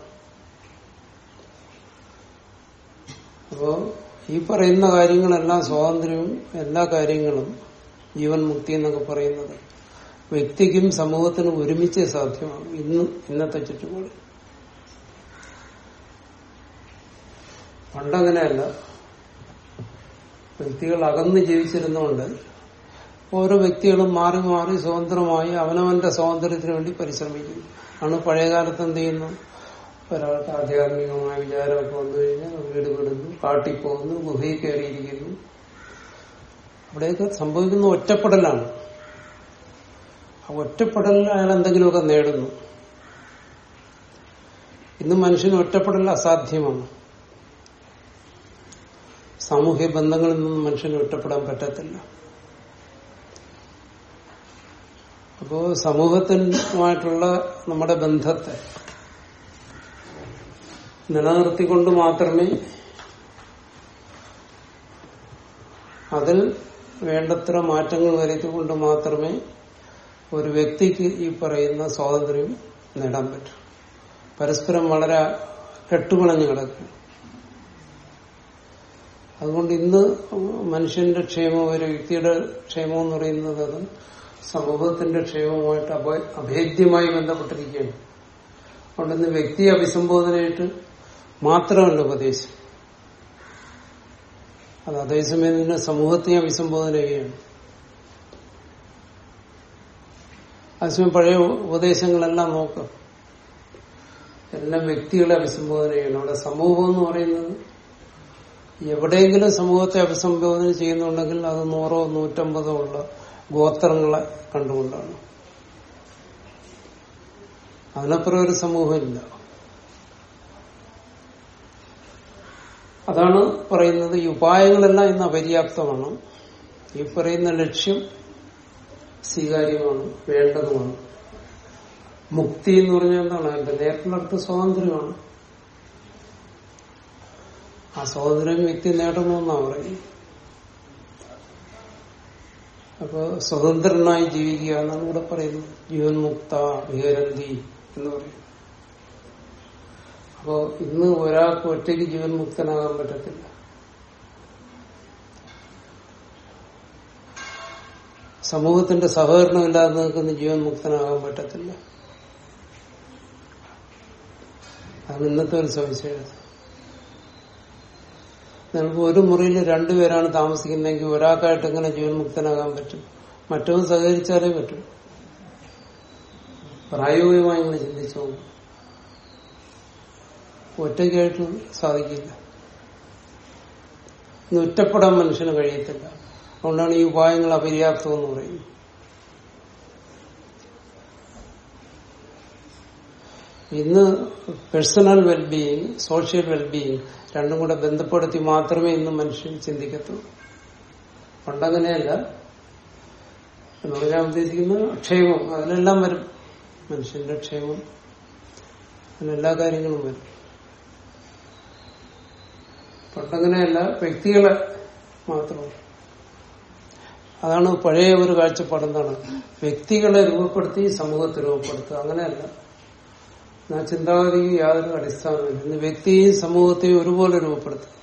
അപ്പോ ഈ പറയുന്ന കാര്യങ്ങളെല്ലാം സ്വാതന്ത്ര്യവും എല്ലാ കാര്യങ്ങളും ജീവൻ മുക്തി എന്നൊക്കെ പറയുന്നത്. വ്യക്തിക്കും സമൂഹത്തിനും ഒരുമിച്ച് സാധ്യമാകും. ഇന്ന് ഇന്നത്തെ ചുറ്റുപാട്. പണ്ടങ്ങനെയല്ല. വ്യക്തികൾ അകന്ന് ജീവിച്ചിരുന്നുകൊണ്ട് ഓരോ വ്യക്തികളും മാറി മാറി സ്വതന്ത്രമായി അവനവന്റെ സ്വാതന്ത്ര്യത്തിന് വേണ്ടി പരിശ്രമിക്കുന്നു. ആണ് പഴയകാലത്ത് എന്ത് ചെയ്യുന്നു? ഒരാൾക്ക് ആധ്യാത്മികമായ വിചാരമൊക്കെ വന്നു കഴിഞ്ഞാൽ വീട് വിടുന്നു കാട്ടിപ്പോകുന്നു ഗുഹയിൽ കയറിയിരിക്കുന്നു. അവിടെയൊക്കെ സംഭവിക്കുന്ന ഒറ്റപ്പെടലാണ്. ആ ഒറ്റപ്പെടലിൽ അയാൾ എന്തെങ്കിലുമൊക്കെ നേടുന്നു. ഇന്ന് മനുഷ്യന് ഒറ്റപ്പെടൽ അസാധ്യമാണ്. സാമൂഹ്യ ബന്ധങ്ങളിൽ നിന്നും മനുഷ്യന് ഒറ്റപ്പെടാൻ പറ്റത്തില്ല. അപ്പോ സമൂഹത്തിനുമായിട്ടുള്ള നമ്മുടെ ബന്ധത്തെ നിലനിർത്തിക്കൊണ്ട് മാത്രമേ അതിൽ വേണ്ടത്ര മാറ്റങ്ങൾ വരുത്തിക്കൊണ്ട് മാത്രമേ ഒരു വ്യക്തിക്ക് ഈ പറയുന്ന സ്വാതന്ത്ര്യം നേടാൻ പറ്റൂ. പരസ്പരം വളരെ കെട്ടുപിണഞ്ഞു കിടക്കും അതുകൊണ്ട് ഇന്ന് മനുഷ്യന്റെ ക്ഷേമം ഒരു വ്യക്തിയുടെ ക്ഷേമം എന്ന് പറയുന്നത് അത് സമൂഹത്തിന്റെ ക്ഷേമവുമായിട്ട് അഭേദ്യമായി ബന്ധപ്പെട്ടിരിക്കുകയാണ്. അതുകൊണ്ട് ഇന്ന് വ്യക്തിയെ അഭിസംബോധനയായിട്ട് മാത്രമല്ല ഉപദേശം. അത് അതേസമയം തന്നെ സമൂഹത്തെ അഭിസംബോധന ചെയ്യുകയാണ്. അതേസമയം പഴയ ഉപദേശങ്ങളെല്ലാം നോക്കാം. എല്ലാം വ്യക്തികളെ അഭിസംബോധന ചെയ്യണം. അവിടെ സമൂഹം എന്ന് പറയുന്നത് എവിടെയെങ്കിലും സമൂഹത്തെ അഭിസംബോധന ചെയ്യുന്നുണ്ടെങ്കിൽ അത് നൂറോ നൂറ്റമ്പതോ ഉള്ള ഗോത്രങ്ങളെ കണ്ടുകൊണ്ടാണ്. അതിനപ്പുറം ഒരു സമൂഹമില്ല. അതാണ് പറയുന്നത്. ഈ ഉപായങ്ങളെല്ലാം ഇന്ന് അപര്യാപ്തമാണ്. ഈ പറയുന്ന ലക്ഷ്യം സ്വീകാര്യമാണ് വേണ്ടതുമാണ്. മുക്തി എന്ന് പറഞ്ഞാൽ എന്താണ്? എന്റെ നേരിട്ടുള്ളടത്ത് സ്വാതന്ത്ര്യമാണ്. ആ സ്വാതന്ത്ര്യം വ്യക്തി നേടണമെന്നാണ് പറയുന്നത്. അപ്പൊ സ്വതന്ത്രനായി ജീവിക്കുക എന്നാണ് ഇവിടെ പറയുന്നത്. ജീവൻ മുക്ത വിഹരന്തി എന്ന് പറയും അപ്പോ ഇന്ന് ഒരാൾക്ക് ഒറ്റയ്ക്ക് ജീവൻ മുക്തനാകാൻ പറ്റത്തില്ല. സമൂഹത്തിന്റെ സഹകരണമില്ലാതെ നിൽക്കുന്ന ജീവൻ മുക്തനാകാൻ പറ്റത്തില്ല. അത് ഇന്നത്തെ ഒരു സവിശേഷത നിങ്ങൾക്ക് ഒരു മുറിയിൽ രണ്ടുപേരാണ് താമസിക്കുന്നതെങ്കിൽ ഒരാൾക്കായിട്ട് എങ്ങനെ ജീവൻ മുക്തനാകാൻ പറ്റും? മറ്റൊന്ന് സഹകരിച്ചാലേ പറ്റും. പ്രായോഗികമായി ഇങ്ങനെ ചിന്തിച്ചു നോക്കും. ഒറ്റയ്ക്കായിട്ട് സാധിക്കില്ല. ഇന്ന് ഒറ്റപ്പെടാൻ മനുഷ്യന് കഴിയത്തില്ല. അതുകൊണ്ടാണ് ഈ ഉപായങ്ങൾ അപര്യാപ്തം എന്ന് പറയുന്നത്. ഇന്ന് പേഴ്സണൽ വെൽബീയിങ് സോഷ്യൽ വെൽബീയിങ് രണ്ടും കൂടെ ബന്ധപ്പെടുത്തി മാത്രമേ ഇന്ന് മനുഷ്യൻ ചിന്തിക്കത്തുള്ളൂ. പണ്ടങ്ങനെയല്ല. എന്ന് ഉദ്ദേശിക്കുന്ന ഉദ്ദേശിക്കുന്നത് ക്ഷേമം. അതിലെല്ലാം വരും. മനുഷ്യന്റെ ക്ഷേമം. അതിലെല്ലാ കാര്യങ്ങളും വരും. പണ്ടങ്ങനെയല്ല വ്യക്തികളെ മാത്രം അതാണ് പഴയ ഒരു കാഴ്ചപ്പാടെന്താണ് വ്യക്തികളെ രൂപപ്പെടുത്തി സമൂഹത്തെ രൂപപ്പെടുത്തുക. അങ്ങനെയല്ല. ആ ചിന്താഗതിക്ക് യാതൊരു അടിസ്ഥാനമില്ല ഇന്ന് വ്യക്തിയെയും സമൂഹത്തെയും ഒരുപോലെ രൂപപ്പെടുത്തുക.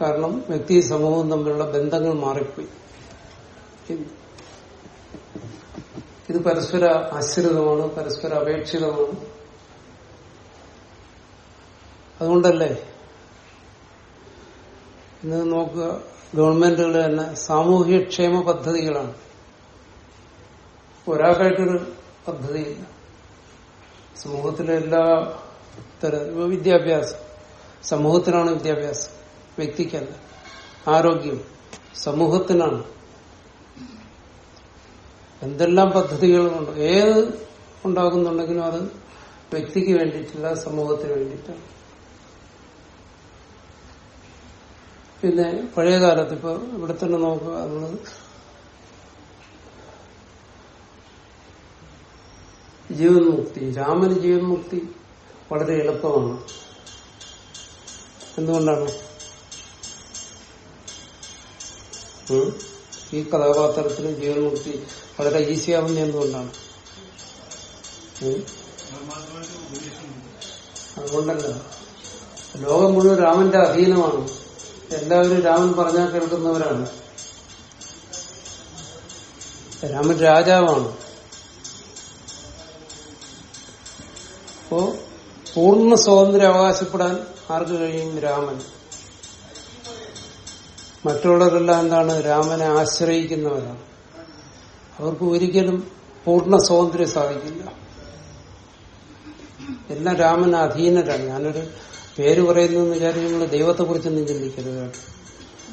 കാരണം വ്യക്തി സമൂഹവും തമ്മിലുള്ള ബന്ധങ്ങൾ മാറിപ്പോയി. ഇത് പരസ്പര ആശ്രിതമാണ് പരസ്പര അപേക്ഷിതമാണ്. അതുകൊണ്ടല്ലേ? ഇന്ന് നോക്കുക ഗവൺമെന്റുകൾ തന്നെ സാമൂഹ്യക്ഷേമ പദ്ധതികളാണ്. ഒരാൾക്കായിട്ടൊരു പദ്ധതിയില്ല. സമൂഹത്തിലെ എല്ലാ തരം വിദ്യാഭ്യാസം. സമൂഹത്തിനാണ് വിദ്യാഭ്യാസം. വ്യക്തിക്കല്ല. ആരോഗ്യം. സമൂഹത്തിനാണ്. എന്തെല്ലാം പദ്ധതികളുമുണ്ട് ഏത് ഉണ്ടാകുന്നുണ്ടെങ്കിലും അത് വ്യക്തിക്ക് വേണ്ടിയിട്ടില്ല സമൂഹത്തിന് വേണ്ടിയിട്ടാണ് പിന്നെ പഴയ കാലത്ത് ഇപ്പൊ ഇവിടെ തന്നെ നോക്കുക നമ്മൾ ജീവൻ മുക്തി രാമന് ജീവൻ മുക്തി വളരെ എളുപ്പമാണ്. എന്തുകൊണ്ടാണ്? ഈ കഥാപാത്രത്തിന് ജീവൻ മുക്തി വളരെ ഈസി ആവുന്ന എന്തുകൊണ്ടാണ്? അതുകൊണ്ടല്ല. ലോകം മുഴുവൻ രാമന്റെ അധീനമാണ്. എല്ലാവരും രാമൻ പറഞ്ഞാൽ കേൾക്കുന്നവരാണ്. രാമൻ രാജാവാണ്. അപ്പോ പൂർണ സ്വാതന്ത്ര്യം അവകാശപ്പെടാൻ ആർക്ക് കഴിയും? രാമൻ. മറ്റുള്ളവരെല്ലാം എന്താണ്? രാമനെ ആശ്രയിക്കുന്നവരാണ്. അവർക്ക് ഒരിക്കലും പൂർണ സ്വാതന്ത്ര്യം സാധിക്കില്ല. എല്ലാം രാമൻ അധീനരാണ്. ഞാനൊരു പേര് പറയുന്നു വിചാരിച്ച് നിങ്ങൾ ദൈവത്തെ കുറിച്ചൊന്നും ചിന്തിക്കരുത്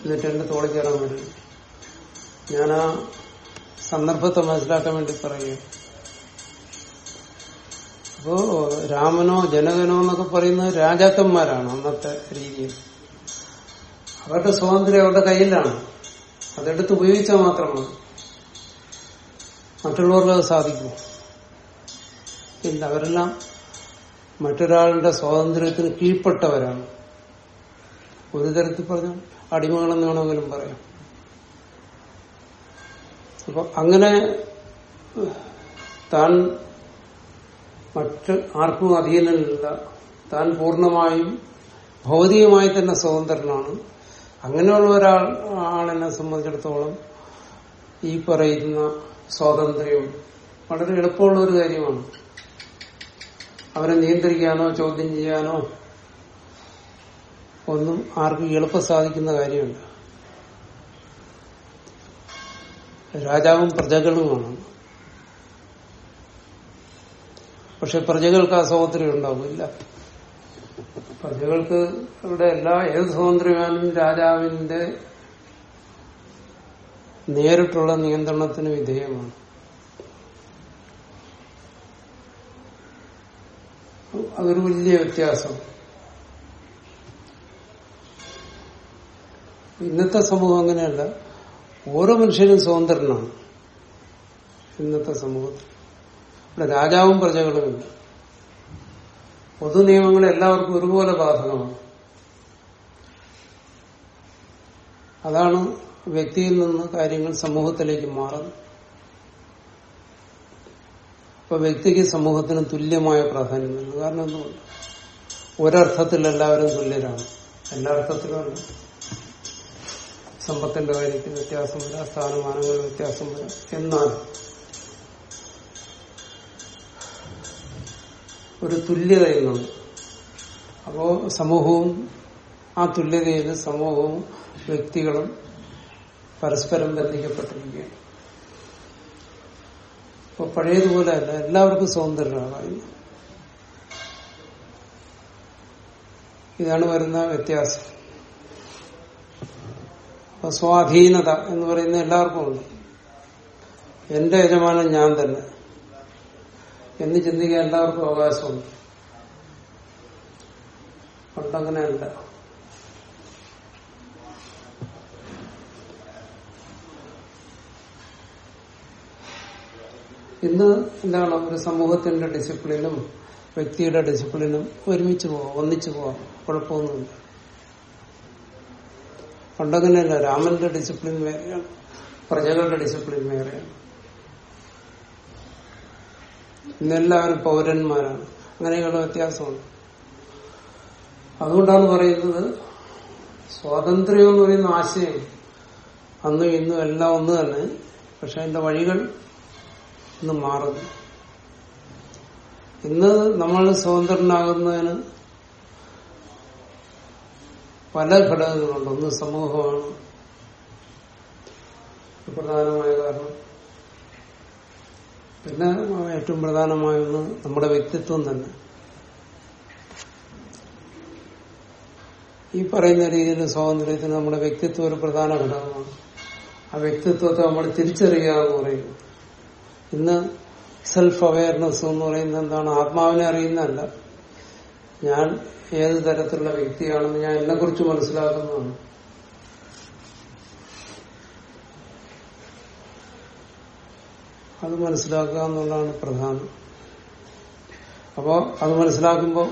എന്നിട്ട് എന്റെ തോളി കയറാൻ വേണ്ടി. ഞാൻ ആ സന്ദർഭത്തെ മനസ്സിലാക്കാൻ വേണ്ടി പറയുക അപ്പോ രാമനോ ജനകനോ എന്നൊക്കെ പറയുന്നത് രാജാക്കന്മാരാണ് അന്നത്തെ രീതിയിൽ. അവരുടെ സ്വാതന്ത്ര്യം അവരുടെ കയ്യിലാണ്. അതെടുത്ത് ഉപയോഗിച്ചാൽ മാത്രം മതി മറ്റുള്ളവർക്ക് അത് സാധിക്കും. ഇല്ല അവരെല്ലാം മറ്റൊരാളുടെ സ്വാതന്ത്ര്യത്തിന് കീഴ്പ്പെട്ടവരാണ്. ഒരു തരത്തിൽ പറഞ്ഞാൽ അടിമകളെന്ന് വേണമെങ്കിലും പറയാം. അപ്പൊ അങ്ങനെ താൻ മറ്റ് ആർക്കും അധീനമില്ല താൻ പൂർണമായും ഭൗതികമായി തന്നെ സ്വതന്ത്രനാണ്. അങ്ങനെയുള്ള ഒരാൾ ആളിനെ സംബന്ധിച്ചിടത്തോളം ഈ പറയുന്ന സ്വാതന്ത്ര്യവും. വളരെ എളുപ്പമുള്ള ഒരു കാര്യമാണ്. അവരെ നിയന്ത്രിക്കാനോ ചോദ്യം ചെയ്യാനോ ഒന്നും ആർക്കും എളുപ്പം സാധിക്കുന്ന കാര്യമുണ്ട് രാജാവും പ്രജകളുമാണ്. പക്ഷെ പ്രജകൾക്ക് ആ സ്വാതന്ത്ര്യം ഉണ്ടാവില്ല. പ്രജകൾക്ക് ഇവിടെ എല്ലാ ഏത് സ്വാതന്ത്ര്യമാനും രാജാവിന്റെ നേരിട്ടുള്ള നിയന്ത്രണത്തിന് വിധേയമാണ്. അതൊരു വലിയ വ്യത്യാസം. ഇന്നത്തെ സമൂഹം അങ്ങനെയല്ല. ഓരോ മനുഷ്യനും സ്വതന്ത്രനാണ്. ഇന്നത്തെ സമൂഹത്തിൽ. ഇവിടെ രാജാവും പ്രജകളുമില്ല പൊതു നിയമങ്ങൾ എല്ലാവർക്കും ഒരുപോലെ ബാധകമാണ്. അതാണ് വ്യക്തിയിൽ നിന്ന് കാര്യങ്ങൾ സമൂഹത്തിലേക്ക് മാറുന്നു അപ്പൊ വ്യക്തിക്ക് സമൂഹത്തിന് തുല്യമായ പ്രാധാന്യം നൽകുന്നു കാരണം എന്തുകൊണ്ട്? ഒരർത്ഥത്തിൽ എല്ലാവരും തുല്യരാണ്. എല്ലാ അർത്ഥത്തിലും സമ്പത്തിന്റെ കാര്യത്തിൽ വ്യത്യാസം വരാം സ്ഥാനമാനങ്ങളിൽ വ്യത്യാസം വരാം. എന്നാൽ ഒരു തുല്യത എന്നുണ്ട് അപ്പോ സമൂഹവും ആ തുല്യതയിൽ സമൂഹവും വ്യക്തികളും പരസ്പരം ബന്ധിക്കപ്പെട്ടിരിക്കുകയാണ്. ഇപ്പൊ പഴയതുപോലെ അല്ല എല്ലാവർക്കും സ്വാതന്ത്ര്യമാകാം ഇതാണ് വരുന്ന വ്യത്യാസം. അപ്പൊ സ്വാധീനത എന്ന് പറയുന്ന എല്ലാവർക്കും ഉണ്ട്. എന്റെ യജമാനൻ ഞാൻ തന്നെ. എന്ന് ചിന്തിക്കാൻ എല്ലാവർക്കും അവകാശമുണ്ട്. പണ്ടങ്ങനെയല്ല. ഇന്ന് എന്താണ് ഒരു സമൂഹത്തിന്റെ ഡിസിപ്ലിനും വ്യക്തിയുടെ ഡിസിപ്ലിനും ഒരുമിച്ച് പോവാം ഒന്നിച്ചു പോവാം. കുഴപ്പമൊന്നുമില്ല. പണ്ടങ്ങനെയല്ല രാമന്റെ ഡിസിപ്ലിൻ വേറെയാണ്. പ്രജകളുടെ ഡിസിപ്ലിൻ വേറെയാണ്. ഇന്നെല്ലാവരും പൗരന്മാരാണ്. അങ്ങനെയുള്ള വ്യത്യാസമുണ്ട്. അതുകൊണ്ടാണ് പറയുന്നത് സ്വാതന്ത്ര്യം എന്ന് പറയുന്ന ആശയം അന്നും ഇന്നും എല്ലാം ഒന്ന് തന്നെ. പക്ഷെ അതിന്റെ വഴികൾ ഇന്ന് മാറുന്നു. ഇന്ന് നമ്മൾ സ്വതന്ത്രനാകുന്നതിന് പല ഘടകങ്ങളുണ്ട്. ഒന്ന് സമൂഹമാണ്. പ്രധാനമായ കാരണം. പിന്നെ ഏറ്റവും പ്രധാനമായ ഒന്ന് നമ്മുടെ വ്യക്തിത്വം തന്നെ. ഈ പറയുന്ന രീതിയിൽ സ്വാതന്ത്ര്യത്തിന് നമ്മുടെ വ്യക്തിത്വം ഒരു പ്രധാന ഘടകമാണ്. ആ വ്യക്തിത്വത്തെ നമ്മൾ തിരിച്ചറിയുക എന്ന് പറയുന്നു ഇന്ന് സെൽഫ് അവയർനെസ് എന്ന് പറയുന്നത് എന്താണ്? ആത്മാവിനെ അറിയുന്നതല്ല. ഞാൻ ഏത് തരത്തിലുള്ള വ്യക്തിയാണെന്ന് ഞാൻ എന്നെ കുറിച്ച് മനസ്സിലാക്കുന്നതാണ്. അത് മനസ്സിലാക്കുക എന്നുള്ളതാണ് പ്രധാനം. അപ്പോ അത് മനസ്സിലാക്കുമ്പോൾ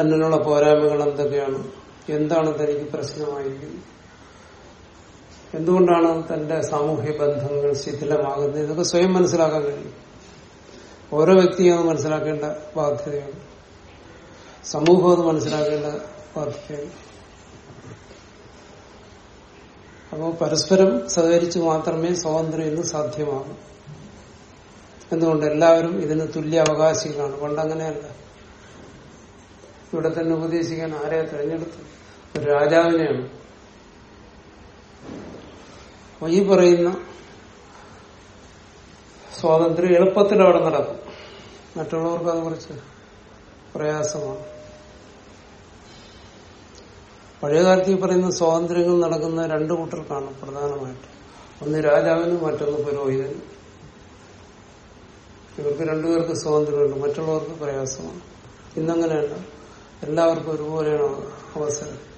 തന്നിലുള്ള പോരായ്മകൾ എന്തൊക്കെയാണ്? എന്താണ് തനിക്ക് പ്രശ്നമായിരിക്കുന്നത്? എന്തുകൊണ്ടാണ് തന്റെ സാമൂഹ്യ ബന്ധങ്ങൾ ശിഥിലമാകുന്നത്? ഇതൊക്കെ സ്വയം മനസ്സിലാക്കാൻ കഴിയും. ഓരോ വ്യക്തിയും അത് മനസ്സിലാക്കേണ്ട ബാധ്യതയാണ്. സമൂഹം അത് മനസ്സിലാക്കേണ്ട ബാധ്യതയാണ്. അപ്പോൾ പരസ്പരം സഹകരിച്ച് മാത്രമേ സ്വാതന്ത്ര്യം ഇന്ന് സാധ്യമാകൂ. എന്തുകൊണ്ട് എല്ലാവരും ഇതിന് തുല്യ അവകാശികളാണ്? പണ്ടങ്ങനെയല്ല ഇവിടെ തന്നെ ഉപദേശിക്കാൻ ആരെയാ തെരഞ്ഞെടുത്തത്? ഒരു രാജാവിനെയാണ്. അപ്പൊ ഈ പറയുന്ന സ്വാതന്ത്ര്യം എളുപ്പത്തിൽ അവിടെ നടക്കും. മറ്റുള്ളവർക്ക് അത് കുറച്ച് പ്രയാസമാണ്. പഴയകാലത്ത് ഈ പറയുന്ന സ്വാതന്ത്ര്യങ്ങൾ നടക്കുന്ന രണ്ടു കൂട്ടർക്കാണ് പ്രധാനമായിട്ട്. ഒന്ന് രാജാവിനും മറ്റൊന്ന് പുരോഹിതനും. ഇവർക്ക് രണ്ടുപേർക്ക് സ്വാതന്ത്ര്യമുണ്ട് മറ്റുള്ളവർക്ക് പ്രയാസമാണ്. ഇന്നങ്ങനെയല്ല. എല്ലാവർക്കും ഒരുപോലെയാണ് അവസരം.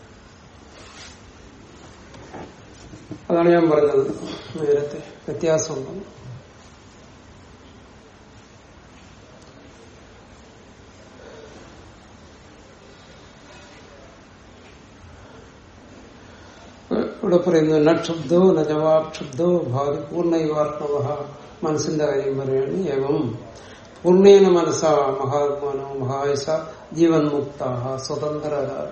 അതാണ് ഞാൻ പറഞ്ഞത്. നേരത്തെ വ്യത്യാസമുണ്ട്. ഇവിടെ പറയുന്നു നക്ഷബ്ദോ നജവാക്ഷബ്ദോ ഭാവി പൂർണൈവാത്മവ മനസ്സിന്റെ കാര്യം പറയാണ്. ഏവം പൂർണേന മനസ്സാ മഹാത്മാനോ മഹായസ ജീവൻ മുക്ത സ്വതന്ത്ര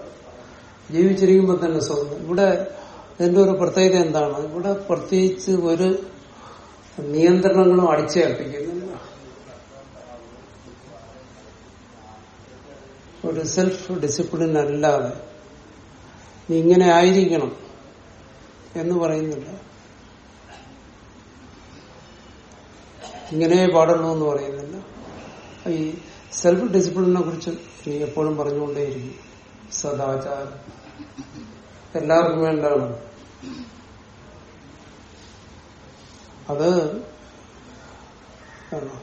ജീവിച്ചിരിക്കുമ്പോൾ തന്നെ സ്വതന്ത്രം ഇവിടെ ഇതിന്റെ ഒരു പ്രത്യേകത എന്താണ്? ഇവിടെ പ്രത്യേകിച്ച് ഒരു നിയന്ത്രണങ്ങളും അടിച്ചേൽപ്പിക്കുന്നില്ല. ഒരു സെൽഫ് ഡിസിപ്ലിൻ അല്ലാതെ നീ ഇങ്ങനെ ആയിരിക്കണം എന്ന് പറയുന്നില്ല. ഇങ്ങനെ പാടുള്ളൂ എന്ന് പറയുന്നില്ല. ഈ സെൽഫ് ഡിസിപ്ലിനെ കുറിച്ച് നീ എപ്പോഴും പറഞ്ഞുകൊണ്ടേയിരിക്കും. സദാചാരം. എല്ലാവർക്കും വേണ്ടതാണ് അത്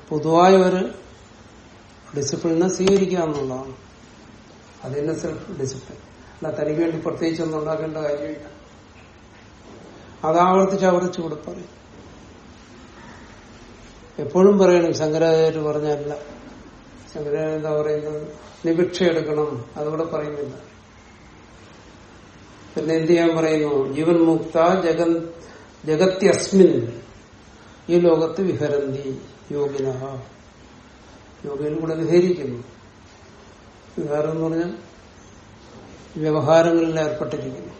പൊതുവായ ഒരു ഡിസിപ്ലിനെ സ്വീകരിക്കുക എന്നുള്ളതാണ്. അതിന്റെ സെൽഫ് ഡിസിപ്ലിൻ അല്ല തനിക്ക് വേണ്ടി പ്രത്യേകിച്ചൊന്നും ഉണ്ടാക്കേണ്ട കാര്യമില്ല. അത് ആവർത്തിച്ച് കൂടെ പറയും എപ്പോഴും പറയണം ശങ്കരാചാര്യ പറഞ്ഞല്ല ശങ്കരാചാര്യ എന്താ പറയുന്നത്? നിഭിക്ഷ എടുക്കണം. അതുകൂടെ പറയുന്നില്ല. പിന്നെ എന്ത് ചെയ്യാൻ പറയുന്നു ജീവൻ മുക്ത ജഗ ജഗത്യസ്മിൻ ഈ ലോകത്ത് വിഹരന്തി യോഗിന. യോഗികൾ കൂടെ വിഹരിക്കുന്നു. വിഹാരം എന്ന് പറഞ്ഞാൽ വ്യവഹാരങ്ങളിൽ ഏർപ്പെട്ടിരിക്കുന്നു.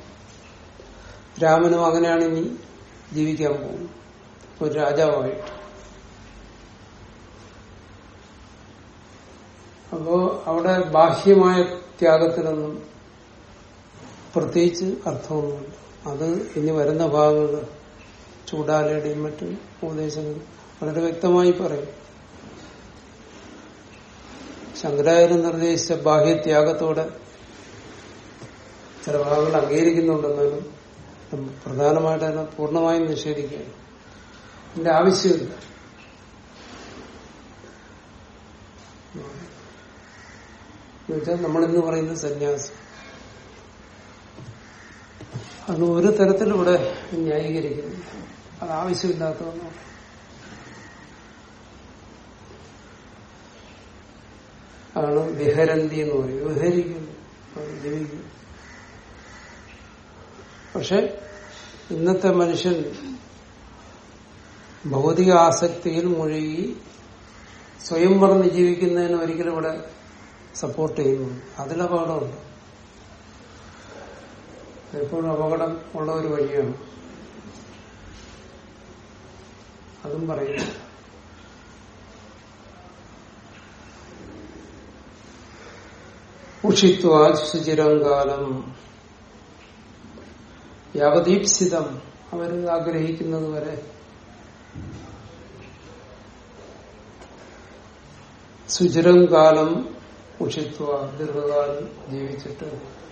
രാമനും അങ്ങനെയാണ് ഇനി ജീവിക്കാൻ പോകുന്നത് ഒരു രാജാവായിട്ട്. അപ്പോ അവിടെ ബാഹ്യമായ ത്യാഗത്തിനൊന്നും പ്രത്യേകിച്ച് അർത്ഥമൊന്നുമില്ല. അത് ഇനി വരുന്ന ഭാഗങ്ങൾ ചൂടാലയുടെയും മറ്റും ഉപദേശങ്ങൾ വളരെ വ്യക്തമായി പറയും. ശങ്കരാചാര്യം നിർദ്ദേശിച്ച ബാഹ്യത്യാഗത്തോടെ ചില ഭാഗങ്ങൾ അംഗീകരിക്കുന്നുണ്ടെന്നാലും പ്രധാനമായിട്ട് അതിനെ പൂർണമായും നിഷേധിക്കുകയാണ്. ഇതിന്റെ ആവശ്യമില്ല. എന്നുവെച്ചാൽ നമ്മളിന്ന് പറയുന്ന സന്യാസം. അത് ഒരു തരത്തിലും ഇവിടെ ന്യായീകരിക്കുന്നില്ല അത് ആവശ്യമില്ലാത്തതെന്നാണ് ആണ് വിഹരന്തി എന്ന് പറയും വിഹരിക്കുന്നു. ജീവിക്കുന്നു. പക്ഷെ ഇന്നത്തെ മനുഷ്യൻ ഭൗതിക ആസക്തിയിൽ മുഴുകി സ്വയം പറഞ്ഞ് ജീവിക്കുന്നതിന് ഒരിക്കലും ഇവിടെ സപ്പോർട്ട് ചെയ്യുന്നു അതിലപകടമുണ്ട്. എപ്പോഴും അപകടം ഉള്ള ഒരു വഴിയാണ്. അതും പറയുന്നു. ഉഷിത്വ സുചിരങ്കാലം യാവതീപ്സിതം അവർ ആഗ്രഹിക്കുന്നത് വരെ. സുചിരം കാലം ഉഷിത്വ ദീർഘകാലം ജീവിച്ചിട്ട്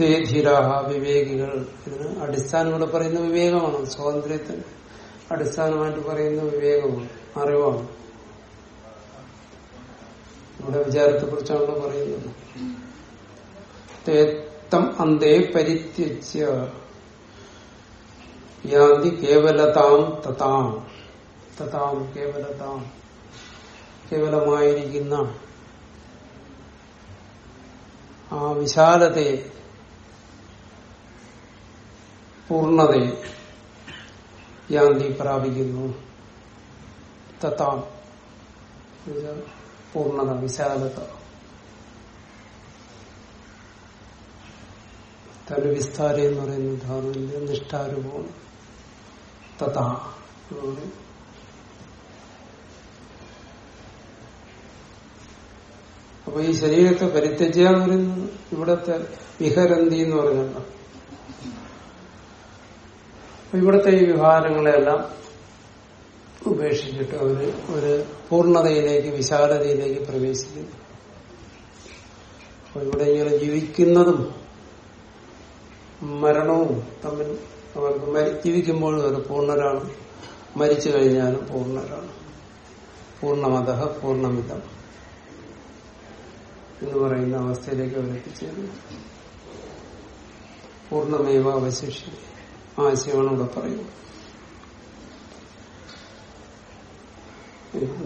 തേധീരാഹ വിവേകികൾ. ഇതിന് അടിസ്ഥാനം ഇവിടെ പറയുന്ന വിവേകമാണ്. സ്വാതന്ത്ര്യത്തിന് അടിസ്ഥാനമായിട്ട് പറയുന്ന വിവേകമാണ്. അറിവാണ്. ഇവിടെ വിചാരത്തെ കുറിച്ചാണല്ലോ പറയുന്നത്. തേത്തം അന്തേ പരിത്യജ്യ. യാന്തി കേവലതാം തതാം. തതാം കേവലതാം. കേവലമായിരിക്കുന്ന ആ വിശാലതയെ പൂർണതയെ യാന്തി പ്രാപിക്കുന്നു തത്താം പൂർണത വിശാലത. തന്റെ വിസ്താര എന്ന് പറയുന്ന ധാതുവിന്റെ നിഷ്ഠാരൂപമാണ്. തഥാ അപ്പൊ ഈ ശരീരത്തെ പരിത്യജ്യ എന്ന് പറയുന്നത് ഇവിടത്തെ വിഹരന്തി എന്ന് പറഞ്ഞല്ല ഇവിടത്തെ ഈ വിഹാരങ്ങളെല്ലാം ഉപേക്ഷിച്ചിട്ട് അവർ ഒരു പൂർണതയിലേക്ക് വിശാലതയിലേക്ക് പ്രവേശിക്കുന്നു ഇവിടെ ഇങ്ങനെ ജീവിക്കുന്നതും മരണവും തമ്മിൽ അവർക്ക് ജീവിക്കുമ്പോഴും അവർ പൂർണരാണ്. മരിച്ചു കഴിഞ്ഞാലും പൂർണരാണ്. പൂർണമത പൂർണമിതം എന്ന് പറയുന്ന അവസ്ഥയിലേക്ക് അവരെത്തിച്ചേരുന്നു. പൂർണമേവ അവശേഷി ആശയമാണ് ഇവിടെ പറയുന്നത്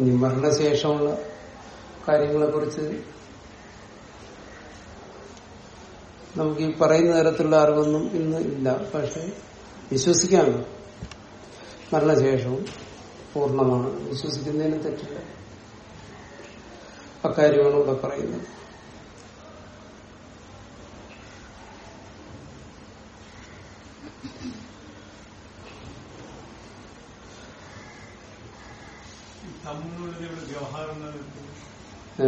ഇനി മരണശേഷമുള്ള കാര്യങ്ങളെ കുറിച്ച് നമുക്ക് ഈ പറയുന്ന തരത്തിലുള്ള അറിവൊന്നും ഇന്ന് ഇല്ല. പക്ഷെ വിശ്വസിക്കാമല്ലോ മരണശേഷവും പൂർണമാണ്. വിശ്വസിക്കുന്നതിന് തെറ്റില്ല. അക്കാര്യമാണ് ഇവിടെ പറയുന്നത് തമ്മിലുള്ള ഇവിടെ വ്യവഹാരം നടത്തുന്നു ഏ തം തം പരിത്യജന്തി വ്യവഹാരമാണ് തേ തം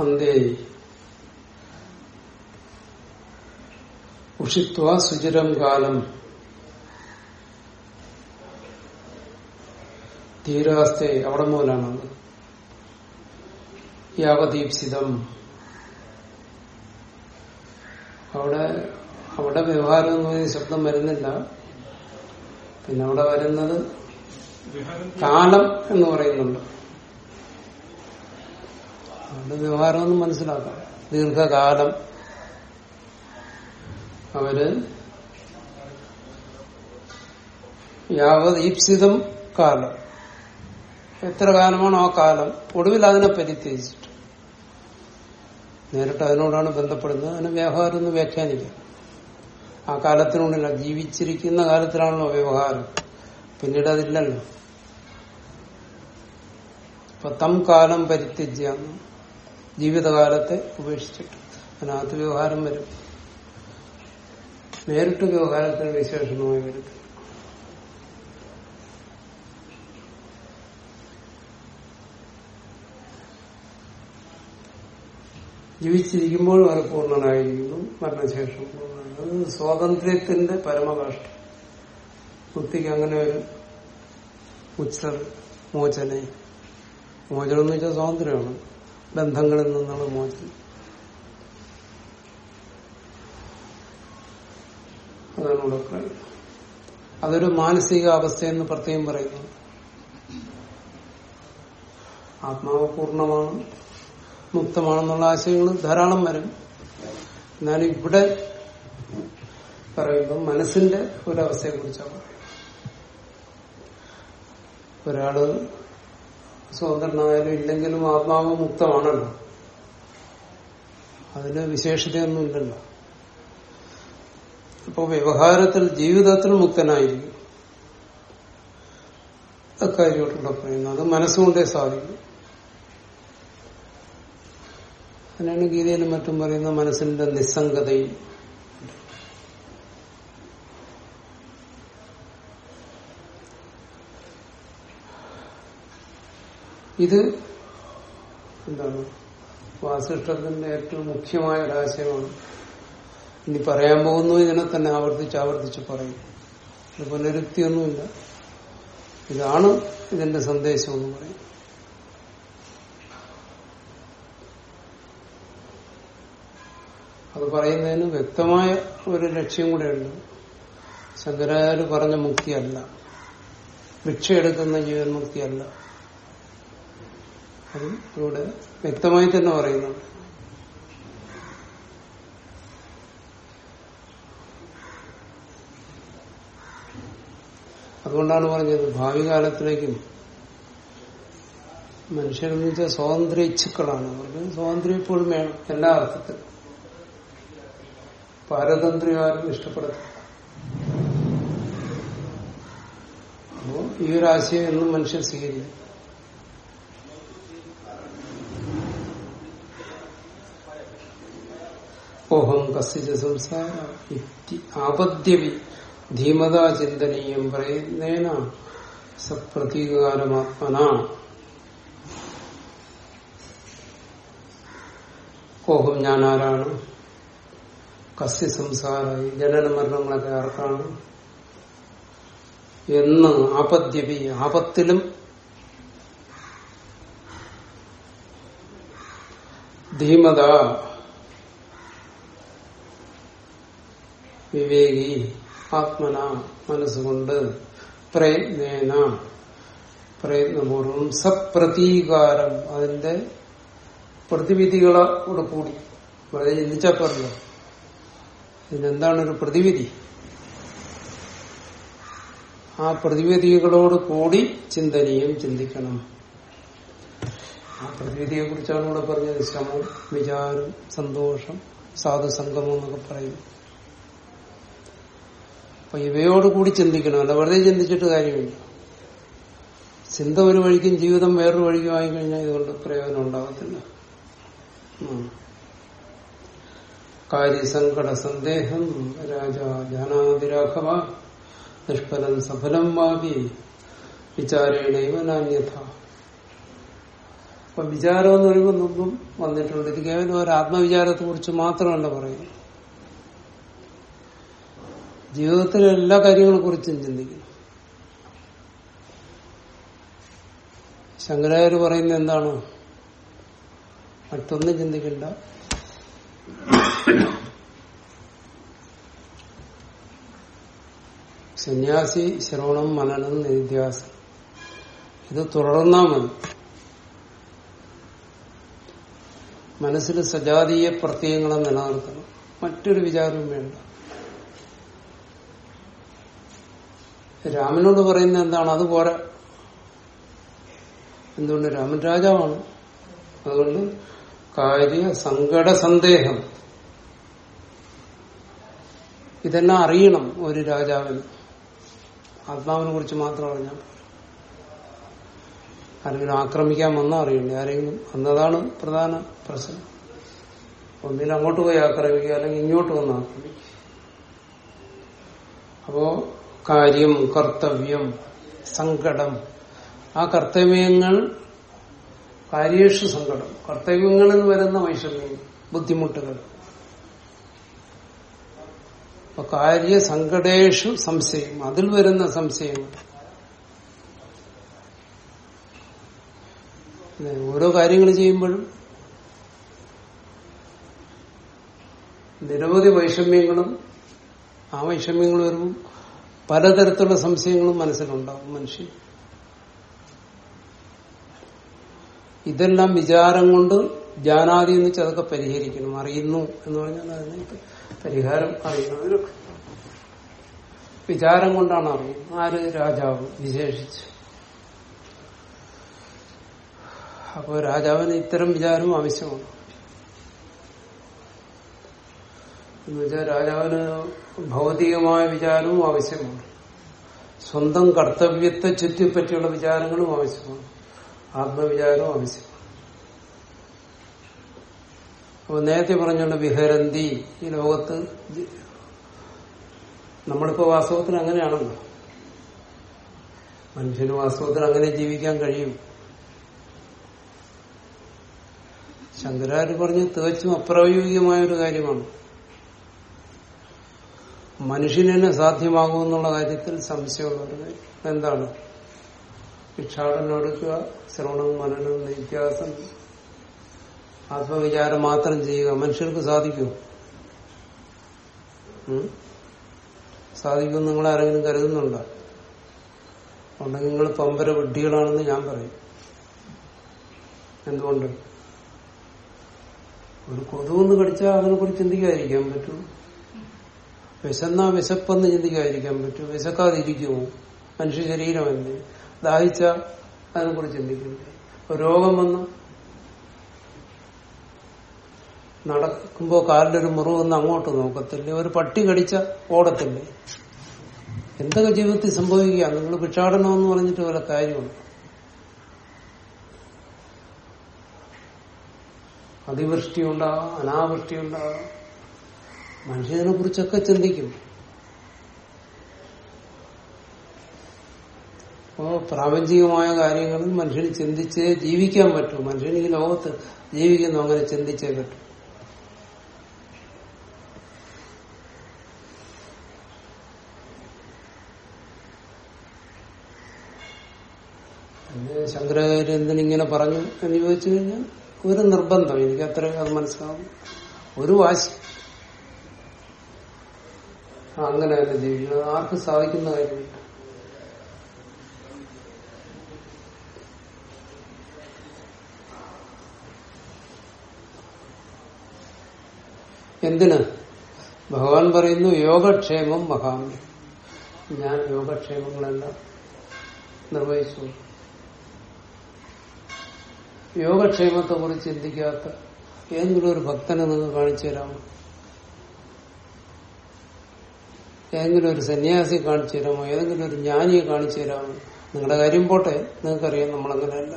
അന്തേ ഉഷിത്വ സുചിരം കാലം. തീരാസ്തേ അവിടെ മൂലാണത് യാവദീപ്സിതം. അവിടെ അവിടെ വ്യവഹാരം എന്ന് പറയുന്ന ശബ്ദം വരുന്നില്ല. പിന്നെ അവിടെ വരുന്നത് കാലം എന്ന് പറയുന്നുണ്ട്. അവിടെ വ്യവഹാരമൊന്നും മനസ്സിലാക്കാം. ദീർഘകാലം. അവർ യാവത് ഈപ്സിതം കാലം. എത്ര കാലമാണോ ആ കാലം? ഒടുവിൽ അതിനെ പരിത്യജിച്ചിട്ട് നേരിട്ട് അതിനോടാണ് ബന്ധപ്പെടുന്നത്. അതിന് വ്യവഹാരം എന്ന് വ്യാഖ്യാനിക്കാം ആ കാലത്തിനുള്ളില്ല ജീവിച്ചിരിക്കുന്ന കാലത്തിലാണല്ലോ വ്യവഹാരം. പിന്നീട് അതില്ലല്ലോ. ഇപ്പൊ തം കാലം പരിത്യജ്യ ജീവിതകാലത്തെ ഉപേക്ഷിച്ചിട്ട് അതിനകത്ത് വ്യവഹാരം വരും. നേരിട്ട് വ്യവഹാരത്തിന് വിശേഷണമായി വരും. ജീവിച്ചിരിക്കുമ്പോൾ അവർ പൂർണനായിരിക്കുന്നു മരണശേഷം. സ്വാതന്ത്ര്യത്തിന്റെ പരമകാഷ്ടം ബുദ്ധിക്ക് അങ്ങനെ ഒരു ഉച്ച മോചന. മോചനം എന്ന് വെച്ചാൽ സ്വാതന്ത്ര്യമാണ്. ബന്ധങ്ങളിൽ നിന്നുള്ള മോചനം. അതാണ് ഇവിടെ അതൊരു മാനസിക അവസ്ഥയെന്ന് പ്രത്യേകം പറയുന്നു. ആത്മാവ് പൂർണമാണ്. മുക്തമാണെന്നുള്ള ആശയങ്ങൾ ധാരാളം വരും. എന്നാലും ഇവിടെ പറയുമ്പോൾ മനസ്സിന്റെ ഒരവസ്ഥയെ കുറിച്ചാണ് ഒരാൾ സ്വതന്ത്രനായാലും ഇല്ലെങ്കിലും ആത്മാവ് മുക്തമാണല്ലോ. അതിന് വിശേഷതയൊന്നും ഇല്ലല്ലോ. അപ്പൊ വ്യവഹാരത്തിൽ ജീവിതത്തിൽ മുക്തനായിരിക്കും. അക്കാര്യമായിട്ടുള്ള പറയുന്നത് മനസ്സുകൊണ്ടേ സാധിക്കും. അതിനാണ് ഗീതയിലും മറ്റും പറയുന്ന മനസ്സിന്റെ നിസ്സംഗതയും. ഇത് എന്താണ്? വാസിഷ്ഠത്തിന്റെ ഏറ്റവും മുഖ്യമായ ഒരാശയമാണ് ഇനി പറയാൻ പോകുന്നു ഇതിനെ തന്നെ ആവർത്തിച്ച് ആവർത്തിച്ച് പറയും. അത് പുനരുക്തിയൊന്നുമില്ല ഇതാണ് ഇതിന്റെ സന്ദേശം എന്ന് പറയും. അത് പറയുന്നതിന് വ്യക്തമായ ഒരു ലക്ഷ്യം കൂടെയുണ്ട്. ശങ്കരാചാര്യ പറഞ്ഞ മുക്തിയല്ല. ഭിക്ഷ എടുക്കുന്ന ജീവൻ മുക്തിയല്ല. അതും ഇവിടെ വ്യക്തമായി തന്നെ പറയുന്നുണ്ട് അതുകൊണ്ടാണ് പറഞ്ഞത് ഭാവി കാലത്തിലേക്കും മനുഷ്യരെന്ന് വെച്ചാൽ സ്വാതന്ത്ര്യ ഇച്ഛുക്കളാണ് അവർക്ക് സ്വാതന്ത്ര്യം ഇപ്പോഴും വേണം. എല്ലാ അർത്ഥത്തിലും. പാരതന്ത്ര്യം ആരും ഇഷ്ടപ്പെടത്തില്ല അപ്പോ ഈ ഒരു ആശയം എന്നും മനുഷ്യർ സ്വീകരിക്കും. ഓഹം കസ്യ സംസാര ആപദ്യവി ധീമതാ ചിന്തനീയം പറയുന്നേന സപ്രതീകാരമാത്മന. ഓഹം ഞാൻ ആരാണ് കസ്യ സംസാരായി ജനന മരണങ്ങളൊക്കെ ആർക്കാണ്? എന്ന് ആപദ്യപി ആപത്തിലും ധീമത വിവേകി ആത്മന മനസ്സുകൊണ്ട് പ്രയത്നേന പ്രയത്നപൂർവം സപ്രതീകാരം. അതിന്റെ പ്രതിവിധികളോട് കൂടി വളരെ ചിന്തിച്ചാൽ ഇതിനെന്താണ് ഒരു പ്രതിവിധി? ആ പ്രതിവിധികളോട് കൂടി ചിന്തനീയം ചിന്തിക്കണം. ആ പ്രതിവിധിയെ കുറിച്ചാണ് ഇവിടെ പറഞ്ഞത്. ശ്രമം വിചാരം സന്തോഷം സാധുസംഗമം എന്നൊക്കെ പറയും. അപ്പൊ ഇവയോട് കൂടി ചിന്തിക്കണം. അല്ല വെറുതെ ചിന്തിച്ചിട്ട് കാര്യമില്ല. ചിന്ത ഒരു വഴിക്കും ജീവിതം വേറൊരു വഴിക്കും ആയിക്കഴിഞ്ഞാൽ ഇതുകൊണ്ട് പ്രയോജനം ഉണ്ടാകത്തില്ല. കാര്യസങ്കട സന്ദേഹം രാജ ജാനാതിരാഘവ നിഷ്ഫലം സഫലം വാകി വിചാരേണൈവ നാണ്യഥ അപ്പൊ വിചാരം എന്ന് പറയുമ്പോൾ മുമ്പും വന്നിട്ടുണ്ട്. ഇത് കേവലം ഒരു ആത്മവിചാരത്തെ കുറിച്ച് മാത്രമല്ല പറയുന്നത്. ജീവിതത്തിലെ എല്ലാ കാര്യങ്ങളെ കുറിച്ചും ചിന്തിക്കണം ശങ്കരാചാര്യ പറയുന്നത് എന്താണ്? മറ്റൊന്നും ചിന്തിക്കണ്ട. സന്യാസി ശ്രവണം മനനം നിത്യാസം ഇത് തുടർന്നാ മതി. മനസ്സിൽ സജാതീയ പ്രത്യയങ്ങളെ നിലനിർത്തണം. മറ്റൊരു വിചാരവും വേണ്ട. രാമനോട് പറയുന്നത് എന്താണ്? അത് പോരാ. എന്തുകൊണ്ട്? രാമൻ രാജാവാണ്. അതുകൊണ്ട് കാര്യ സങ്കട സന്ദേഹം ഇതെല്ലാം അറിയണം ഒരു രാജാവിന്. ആത്മാവിനെ കുറിച്ച് മാത്രം അറിഞ്ഞാൽ അല്ലെങ്കിൽ ആക്രമിക്കാൻ വന്നാൽ അറിയണ്ടേ? ആരെങ്കിലും അന്നതാണ് പ്രധാന പ്രശ്നം. ഒന്നിൽ അങ്ങോട്ട് പോയി ആക്രമിക്കുക അല്ലെങ്കിൽ ഇങ്ങോട്ട് വന്ന് ആക്രമിക്കുക. അപ്പോ കാര്യം കർത്തവ്യം സങ്കടം. ആ കർത്തവ്യങ്ങൾ കാര്യേഷു സങ്കടം. കർത്തവ്യങ്ങളിൽ വരുന്ന വൈഷമ്യം ബുദ്ധിമുട്ടുകൾ. അപ്പൊ കാര്യ സങ്കടേഷു സംശയം അതിൽ വരുന്ന സംശയം? ഓരോ കാര്യങ്ങൾ ചെയ്യുമ്പോഴും നിരവധി വൈഷമ്യങ്ങളും ആ വൈഷമ്യങ്ങൾ വരുമ്പോൾ പലതരത്തിലുള്ള സംശയങ്ങളും മനസ്സിലുണ്ടാവും. മനുഷ്യൻ ഇതെല്ലാം വിചാരം കൊണ്ട് ജാനാതി എന്ന് വെച്ചാൽ അതൊക്കെ പരിഹരിക്കണം അറിയുന്നു എന്ന് പറഞ്ഞാൽ അതിനൊക്കെ പരിഹാരം അറിയണം അതിനൊക്കെ വിചാരം കൊണ്ടാണ് അറിയുന്നത്. ആര്? രാജാവ് വിശേഷിച്ച്. അപ്പോൾ രാജാവിന് ഇത്തരം വിചാരവും ആവശ്യമാണ്. എന്ന് വെച്ചാൽ രാജാവിന് ഭൗതികമായ വിചാരവും ആവശ്യമാണ്. സ്വന്തം കർത്തവ്യത്തെ ചുറ്റിപ്പറ്റിയുള്ള വിചാരങ്ങളും ആവശ്യമാണ്. ആത്മവിചാരവും ആവശ്യം അപ്പൊ നേരത്തെ പറഞ്ഞുകൊണ്ട് വിഹരന്തി ഈ ലോകത്ത് നമ്മളിപ്പോ വാസ്തവത്തിൽ അങ്ങനെയാണല്ലോ. മനുഷ്യന് വാസ്തവത്തിൽ അങ്ങനെ ജീവിക്കാൻ കഴിയും. ശങ്കരാചാര്യ പറഞ്ഞ് തികച്ചും അപ്രായോഗികമായ ഒരു കാര്യമാണ്. മനുഷ്യനെ സാധ്യമാകുമെന്നുള്ള കാര്യത്തിൽ സംശയമുള്ള ഒരു കാര്യം എന്താണ്? ഭിക്ഷാടനം എടുക്കുക ശ്രവണം മനനം നിത്യാസം. ആത്മവിചാരം മാത്രം ചെയ്യുക. മനുഷ്യർക്ക് സാധിക്കും സാധിക്കും നിങ്ങൾ ആരെങ്കിലും കരുതുന്നുണ്ടോ? ഉണ്ടെങ്കിൽ നിങ്ങൾ പമ്പര വിഡ്ഢികളാണെന്ന് ഞാൻ പറയും. എന്തുകൊണ്ട്? ഒരു കൊതുവെന്ന് കടിച്ചാൽ അതിനെ കുറിച്ച് ചിന്തിക്കാതിരിക്കാൻ പറ്റും. വിശന്നാ വിശപ്പെന്ന് ചിന്തിക്കാതിരിക്കാൻ പറ്റും. വിശക്കാതിരിക്കുമോ? മനുഷ്യ ശരീരമല്ലേ ദാഹിച്ച അതിനെ കുറിച്ച് ചിന്തിക്കണ്ടേ രോഗം വന്ന് നടക്കുമ്പോ കാലിലൊരു മുറിവെന്ന് അങ്ങോട്ട് നോക്കത്തില്ലേ? ഒരു പട്ടി കടിച്ച ഓടത്തില്ലേ? എന്തൊക്കെ ജീവിതത്തിൽ സംഭവിക്കുക? നിങ്ങൾ ഭിക്ഷാടനമെന്ന് പറഞ്ഞിട്ട് വല്ല കാര്യമാണ് അതിവൃഷ്ടി ഉണ്ടാകാം മനുഷ്യനെ കുറിച്ചൊക്കെ ചിന്തിക്കും. അപ്പോ പ്രാപഞ്ചികമായ കാര്യങ്ങളിൽ മനുഷ്യന് ചിന്തിച്ചേ ജീവിക്കാൻ പറ്റൂ. മനുഷ്യന് ഈ ലോകത്ത് ജീവിക്കുന്നു അങ്ങനെ ചിന്തിച്ചേ പറ്റൂ. പിന്നെ ശങ്കരാചാര്യ എന്തിനിങ്ങനെ പറഞ്ഞു എന്ന് ചോദിച്ചു കഴിഞ്ഞാൽ ഒരു നിർബന്ധം. എനിക്ക് അത്ര അത് മനസ്സിലാവും. ഒരു വാശി. അങ്ങനെ തന്നെ ജീവിക്കണം ആർക്കും സാധിക്കുന്ന കാര്യമില്ല. എന്തിന്? ഭഗവാൻ പറയുന്നു യോഗക്ഷേമം മഹാമി. ഞാൻ യോഗക്ഷേമങ്ങളെല്ലാം നിർവഹിച്ചു. യോഗക്ഷേമത്തെ കുറിച്ച് ചിന്തിക്കാത്ത ഏതെങ്കിലും ഒരു ഭക്തനെ നിങ്ങൾ കാണിച്ചു തരാമോ? ഏതെങ്കിലും ഒരു സന്യാസിയെ കാണിച്ചു തരാമോ? ഏതെങ്കിലും ഒരു ജ്ഞാനിയെ കാണിച്ചു തരാമോ? നിങ്ങളുടെ കാര്യം പോട്ടെ. നിങ്ങൾക്കറിയാം നമ്മളങ്ങനെയല്ല.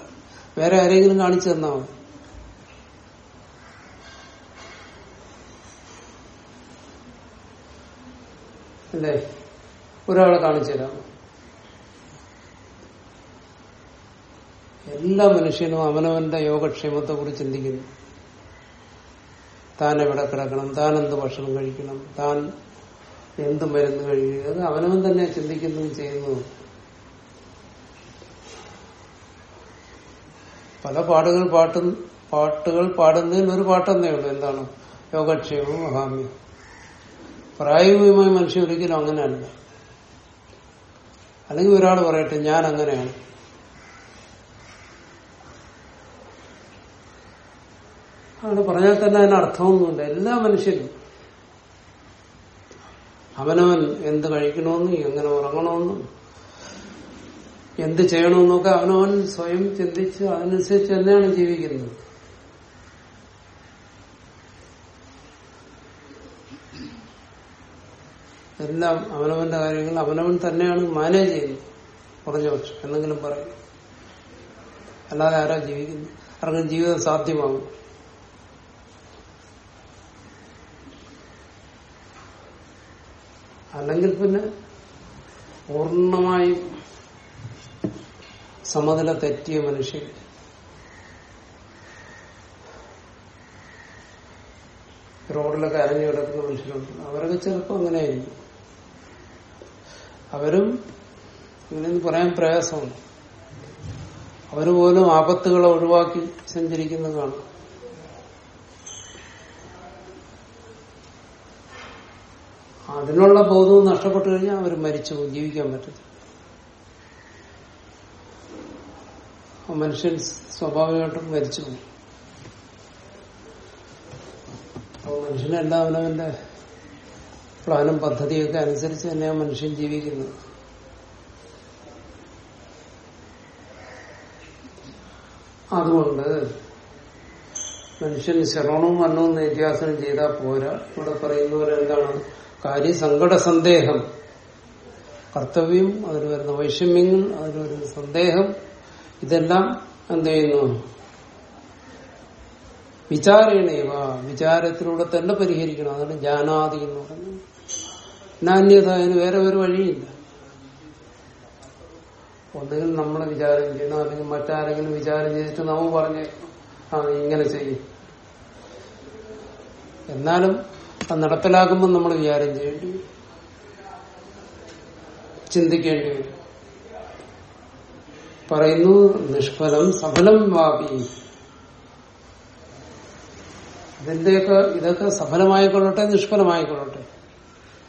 വേറെ ആരെങ്കിലും കാണിച്ചു തന്നാൽ മതി. അല്ലേ? ഒരാളെ കാണിച്ചു തരാം. എല്ലാ മനുഷ്യനും അവനവന്റെ യോഗക്ഷേമത്തെ കുറിച്ച് ചിന്തിക്കുന്നു. താൻ എവിടെ കിടക്കണം? താൻ എന്ത് ഭക്ഷണം കഴിക്കണം? താൻ എന്ത് മരുന്ന് കഴിക്കുക അവനവൻ തന്നെ ചിന്തിക്കുന്നു ചെയ്യുന്നു. പല പാടുകൾ പാട്ടും പാട്ടുകൾ പാടുന്നതിൽ ഒരു പാട്ടെന്നേ ഉള്ളൂ. എന്താണ്? യോഗക്ഷേമം മഹാമ്യം പ്രായോഗികമായി മനുഷ്യൻ ഒരിക്കലും അങ്ങനെയല്ല. അല്ലെങ്കിൽ ഒരാൾ പറയട്ടെ ഞാൻ അങ്ങനെയാണ്. അങ്ങനെ പറഞ്ഞാൽ തന്നെ അതിന് അർത്ഥമൊന്നുമില്ല. എല്ലാ മനുഷ്യരും അവനവൻ എന്ത് കഴിക്കണമെന്നും എങ്ങനെ ഉറങ്ങണമെന്നും എന്ത് ചെയ്യണമെന്നൊക്കെ അവനവൻ സ്വയം ചിന്തിച്ച് അതിനനുസരിച്ച് തന്നെയാണ് ജീവിക്കുന്നത്. എല്ലാം അവനവന്റെ കാര്യങ്ങൾ അവനവൻ തന്നെയാണ് മാനേജ് ചെയ്യുന്നത് കുറഞ്ഞ പക്ഷം. എന്തെങ്കിലും പറയും. അല്ലാതെ ആരാ ജീവിക്കുന്നു ആർക്കും ജീവിതം സാധ്യമാകും. അല്ലെങ്കിൽ പിന്നെ പൂർണമായും സമനില തെറ്റിയ മനുഷ്യൻ. റോഡിലൊക്കെ അരഞ്ഞു കിടക്കുന്ന മനുഷ്യരുണ്ട്. അവരൊക്കെ ചിലപ്പോൾ അങ്ങനെയായിരിക്കും. അവരും ഇങ്ങനെയൊന്നും പറയാൻ പ്രയാസമുണ്ട്. അവർ പോലും ആപത്തുകളെ ഒഴിവാക്കി സഞ്ചരിക്കുന്നത് അതിനുള്ള ബോധവും നഷ്ടപ്പെട്ടു കഴിഞ്ഞാൽ അവർ മരിച്ചു ജീവിക്കാൻ പറ്റത്തില്ല. മനുഷ്യൻ സ്വാഭാവികമായിട്ടും മരിച്ചു പോകും. മനുഷ്യനെല്ലാം അവനവന്റെ പ്ലാനും പദ്ധതിയൊക്കെ അനുസരിച്ച് തന്നെയാണ് മനുഷ്യൻ ജീവിക്കുന്നത്. അതുകൊണ്ട് മനുഷ്യൻ ശ്രവണവും മരണവും നിത്യാസനം ചെയ്താൽ പോരാ. ഇവിടെ പറയുന്ന പോലെ എന്താണ്? കാര്യ സങ്കട സന്ദേഹം കർത്തവ്യം അതിൽ വരുന്ന വൈഷമ്യങ്ങൾ അതിൽ വരുന്ന സന്ദേഹം ഇതെല്ലാം എന്ത് ചെയ്യുന്നു? വിചാരണേവ? വിചാരത്തിലൂടെ തന്നെ പരിഹരിക്കണം. അതാണ് ജാനാതി എന്ന് പറഞ്ഞു. നാന്യത അതിന് വേറെ ഒരു വഴിയില്ല. ഒന്നുകിൽ നമ്മൾ വിചാരം ചെയ്യണം അല്ലെങ്കിൽ മറ്റാരെങ്കിലും വിചാരം ചെയ്തിട്ട് നമ്മൾ പറഞ്ഞ് ആ ഇങ്ങനെ ചെയ്യും. എന്നാലും അത് നടപ്പിലാക്കുമ്പോൾ നമ്മൾ വിചാരം ചെയ്യേണ്ടി ചിന്തിക്കേണ്ടി വരും. പറയുന്നു നിഷ്ഫലം സഫലം വാപി. ഇതിന്റെയൊക്കെ ഇതൊക്കെ സഫലമായിക്കൊള്ളട്ടെ നിഷ്ഫലമായിക്കൊള്ളട്ടെ.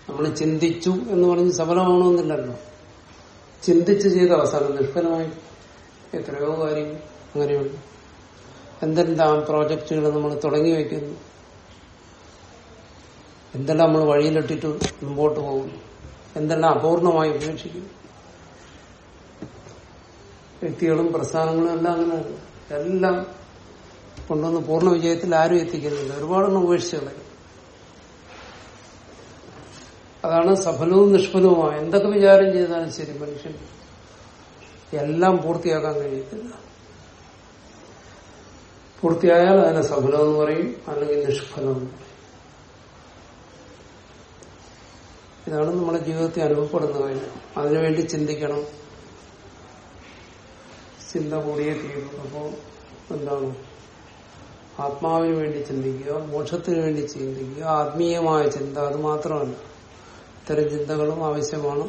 നമ്മൾ ചിന്തിച്ചു എന്ന് പറഞ്ഞ് സഫലമാവണമെന്നില്ലല്ലോ. ചിന്തിച്ച് ചെയ്ത അവസാനം നിഷ്ഫലമായി. എത്രയോ കാര്യങ്ങൾ അങ്ങനെയുണ്ട്. എന്തെല്ലാം പ്രോജക്റ്റുകൾ നമ്മൾ തുടങ്ങി വയ്ക്കുന്നു. എന്തെല്ലാം നമ്മൾ വഴിയിലിട്ടിട്ട് മുമ്പോട്ട് പോകുന്നു. എന്തെല്ലാം അപൂർണമായി ഉപേക്ഷിക്കുന്നു. വ്യക്തികളും പ്രസ്ഥാനങ്ങളും എല്ലാം അങ്ങനെ എല്ലാം കൊണ്ടുവന്ന് പൂർണ വിജയത്തിൽ ആരും എത്തിക്കുന്നില്ല ഒരുപാടെണ്ണം ഉപേക്ഷിച്ചു അതാണ് സഫലവും നിഷ്ഫലവുമായ. എന്തൊക്കെ വിചാരം ചെയ്താലും ശരി മനുഷ്യൻ എല്ലാം പൂർത്തിയാക്കാൻ കഴിയത്തില്ല. പൂർത്തിയായാൽ അതിനെ സഫലം എന്ന് പറയും അല്ലെങ്കിൽ നിഷ്ഫലം എന്ന് പറയും. ഇതാണ് നമ്മുടെ ജീവിതത്തിൽ അനുഭവപ്പെടുന്ന കാര്യം. അതിനുവേണ്ടി ചിന്തിക്കണം. ചിന്ത കൂടിയേ തീരും അപ്പോ എന്താണ്? ആത്മാവിന് വേണ്ടി ചിന്തിക്കുക മോക്ഷത്തിന് വേണ്ടി ചിന്തിക്കുക ആത്മീയമായ ചിന്ത അത് മാത്രമല്ല. ഇത്തരം ചിന്തകളും ആവശ്യമാണ്.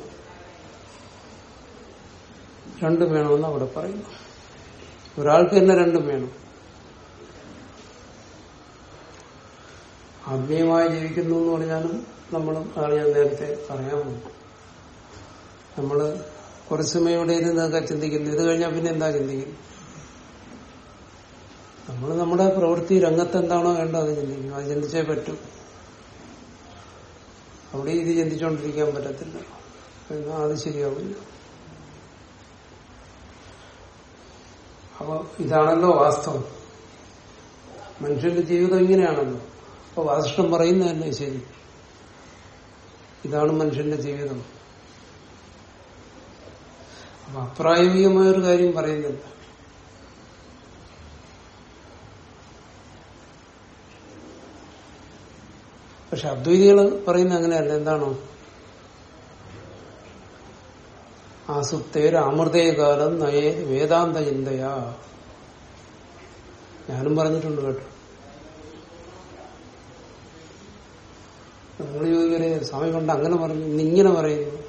രണ്ടും വേണമെന്ന് അവിടെ പറയുന്നു. ഒരാൾക്ക് തന്നെ രണ്ടും വേണം. ആത്മീയമായി ജീവിക്കുന്നു എന്ന് പറഞ്ഞാലും നമ്മൾ അതാണ് ഞാൻ നേരത്തെ പറയാൻ പോകും നമ്മൾ കുറച്ച് സമയം ഇവിടെ ഇരുന്നൊക്കെ ചിന്തിക്കുന്നു. ഇത് കഴിഞ്ഞാൽ പിന്നെ എന്താ ചിന്തിക്കുന്നു നമ്മൾ നമ്മുടെ പ്രവൃത്തി രംഗത്ത് എന്താണോ വേണ്ടത് അത് ചിന്തിക്കും. അത് ചിന്തിച്ചേ പറ്റൂ. അവിടെ ഇത് ചിന്തിച്ചുകൊണ്ടിരിക്കാൻ പറ്റത്തില്ല. എന്നാ അത് ശരിയാവില്ല. അപ്പൊ ഇതാണല്ലോ വാസ്തവം. മനുഷ്യന്റെ ജീവിതം ഇങ്ങനെയാണല്ലോ. അപ്പൊ വാസിഷ്ടം തന്നെ ശരി. ഇതാണ് മനുഷ്യന്റെ ജീവിതം. അപ്പൊ അപ്രായോഗികമായ ഒരു കാര്യം പറയുന്നില്ല. പക്ഷെ അദ്വൈതികൾ പറയുന്ന അങ്ങനെയല്ല. എന്താണോ? ആസുപ്തേർ അമൃതേകാലം നയേ വേദാന്ത ചിന്തയാ ഞാനും പറഞ്ഞിട്ടുണ്ട് കേട്ടോ. നിങ്ങൾ ചോദിക്കരെ സ്വാമി കൊണ്ട് അങ്ങനെ പറഞ്ഞു ഇന്നിങ്ങനെ പറയുന്നു.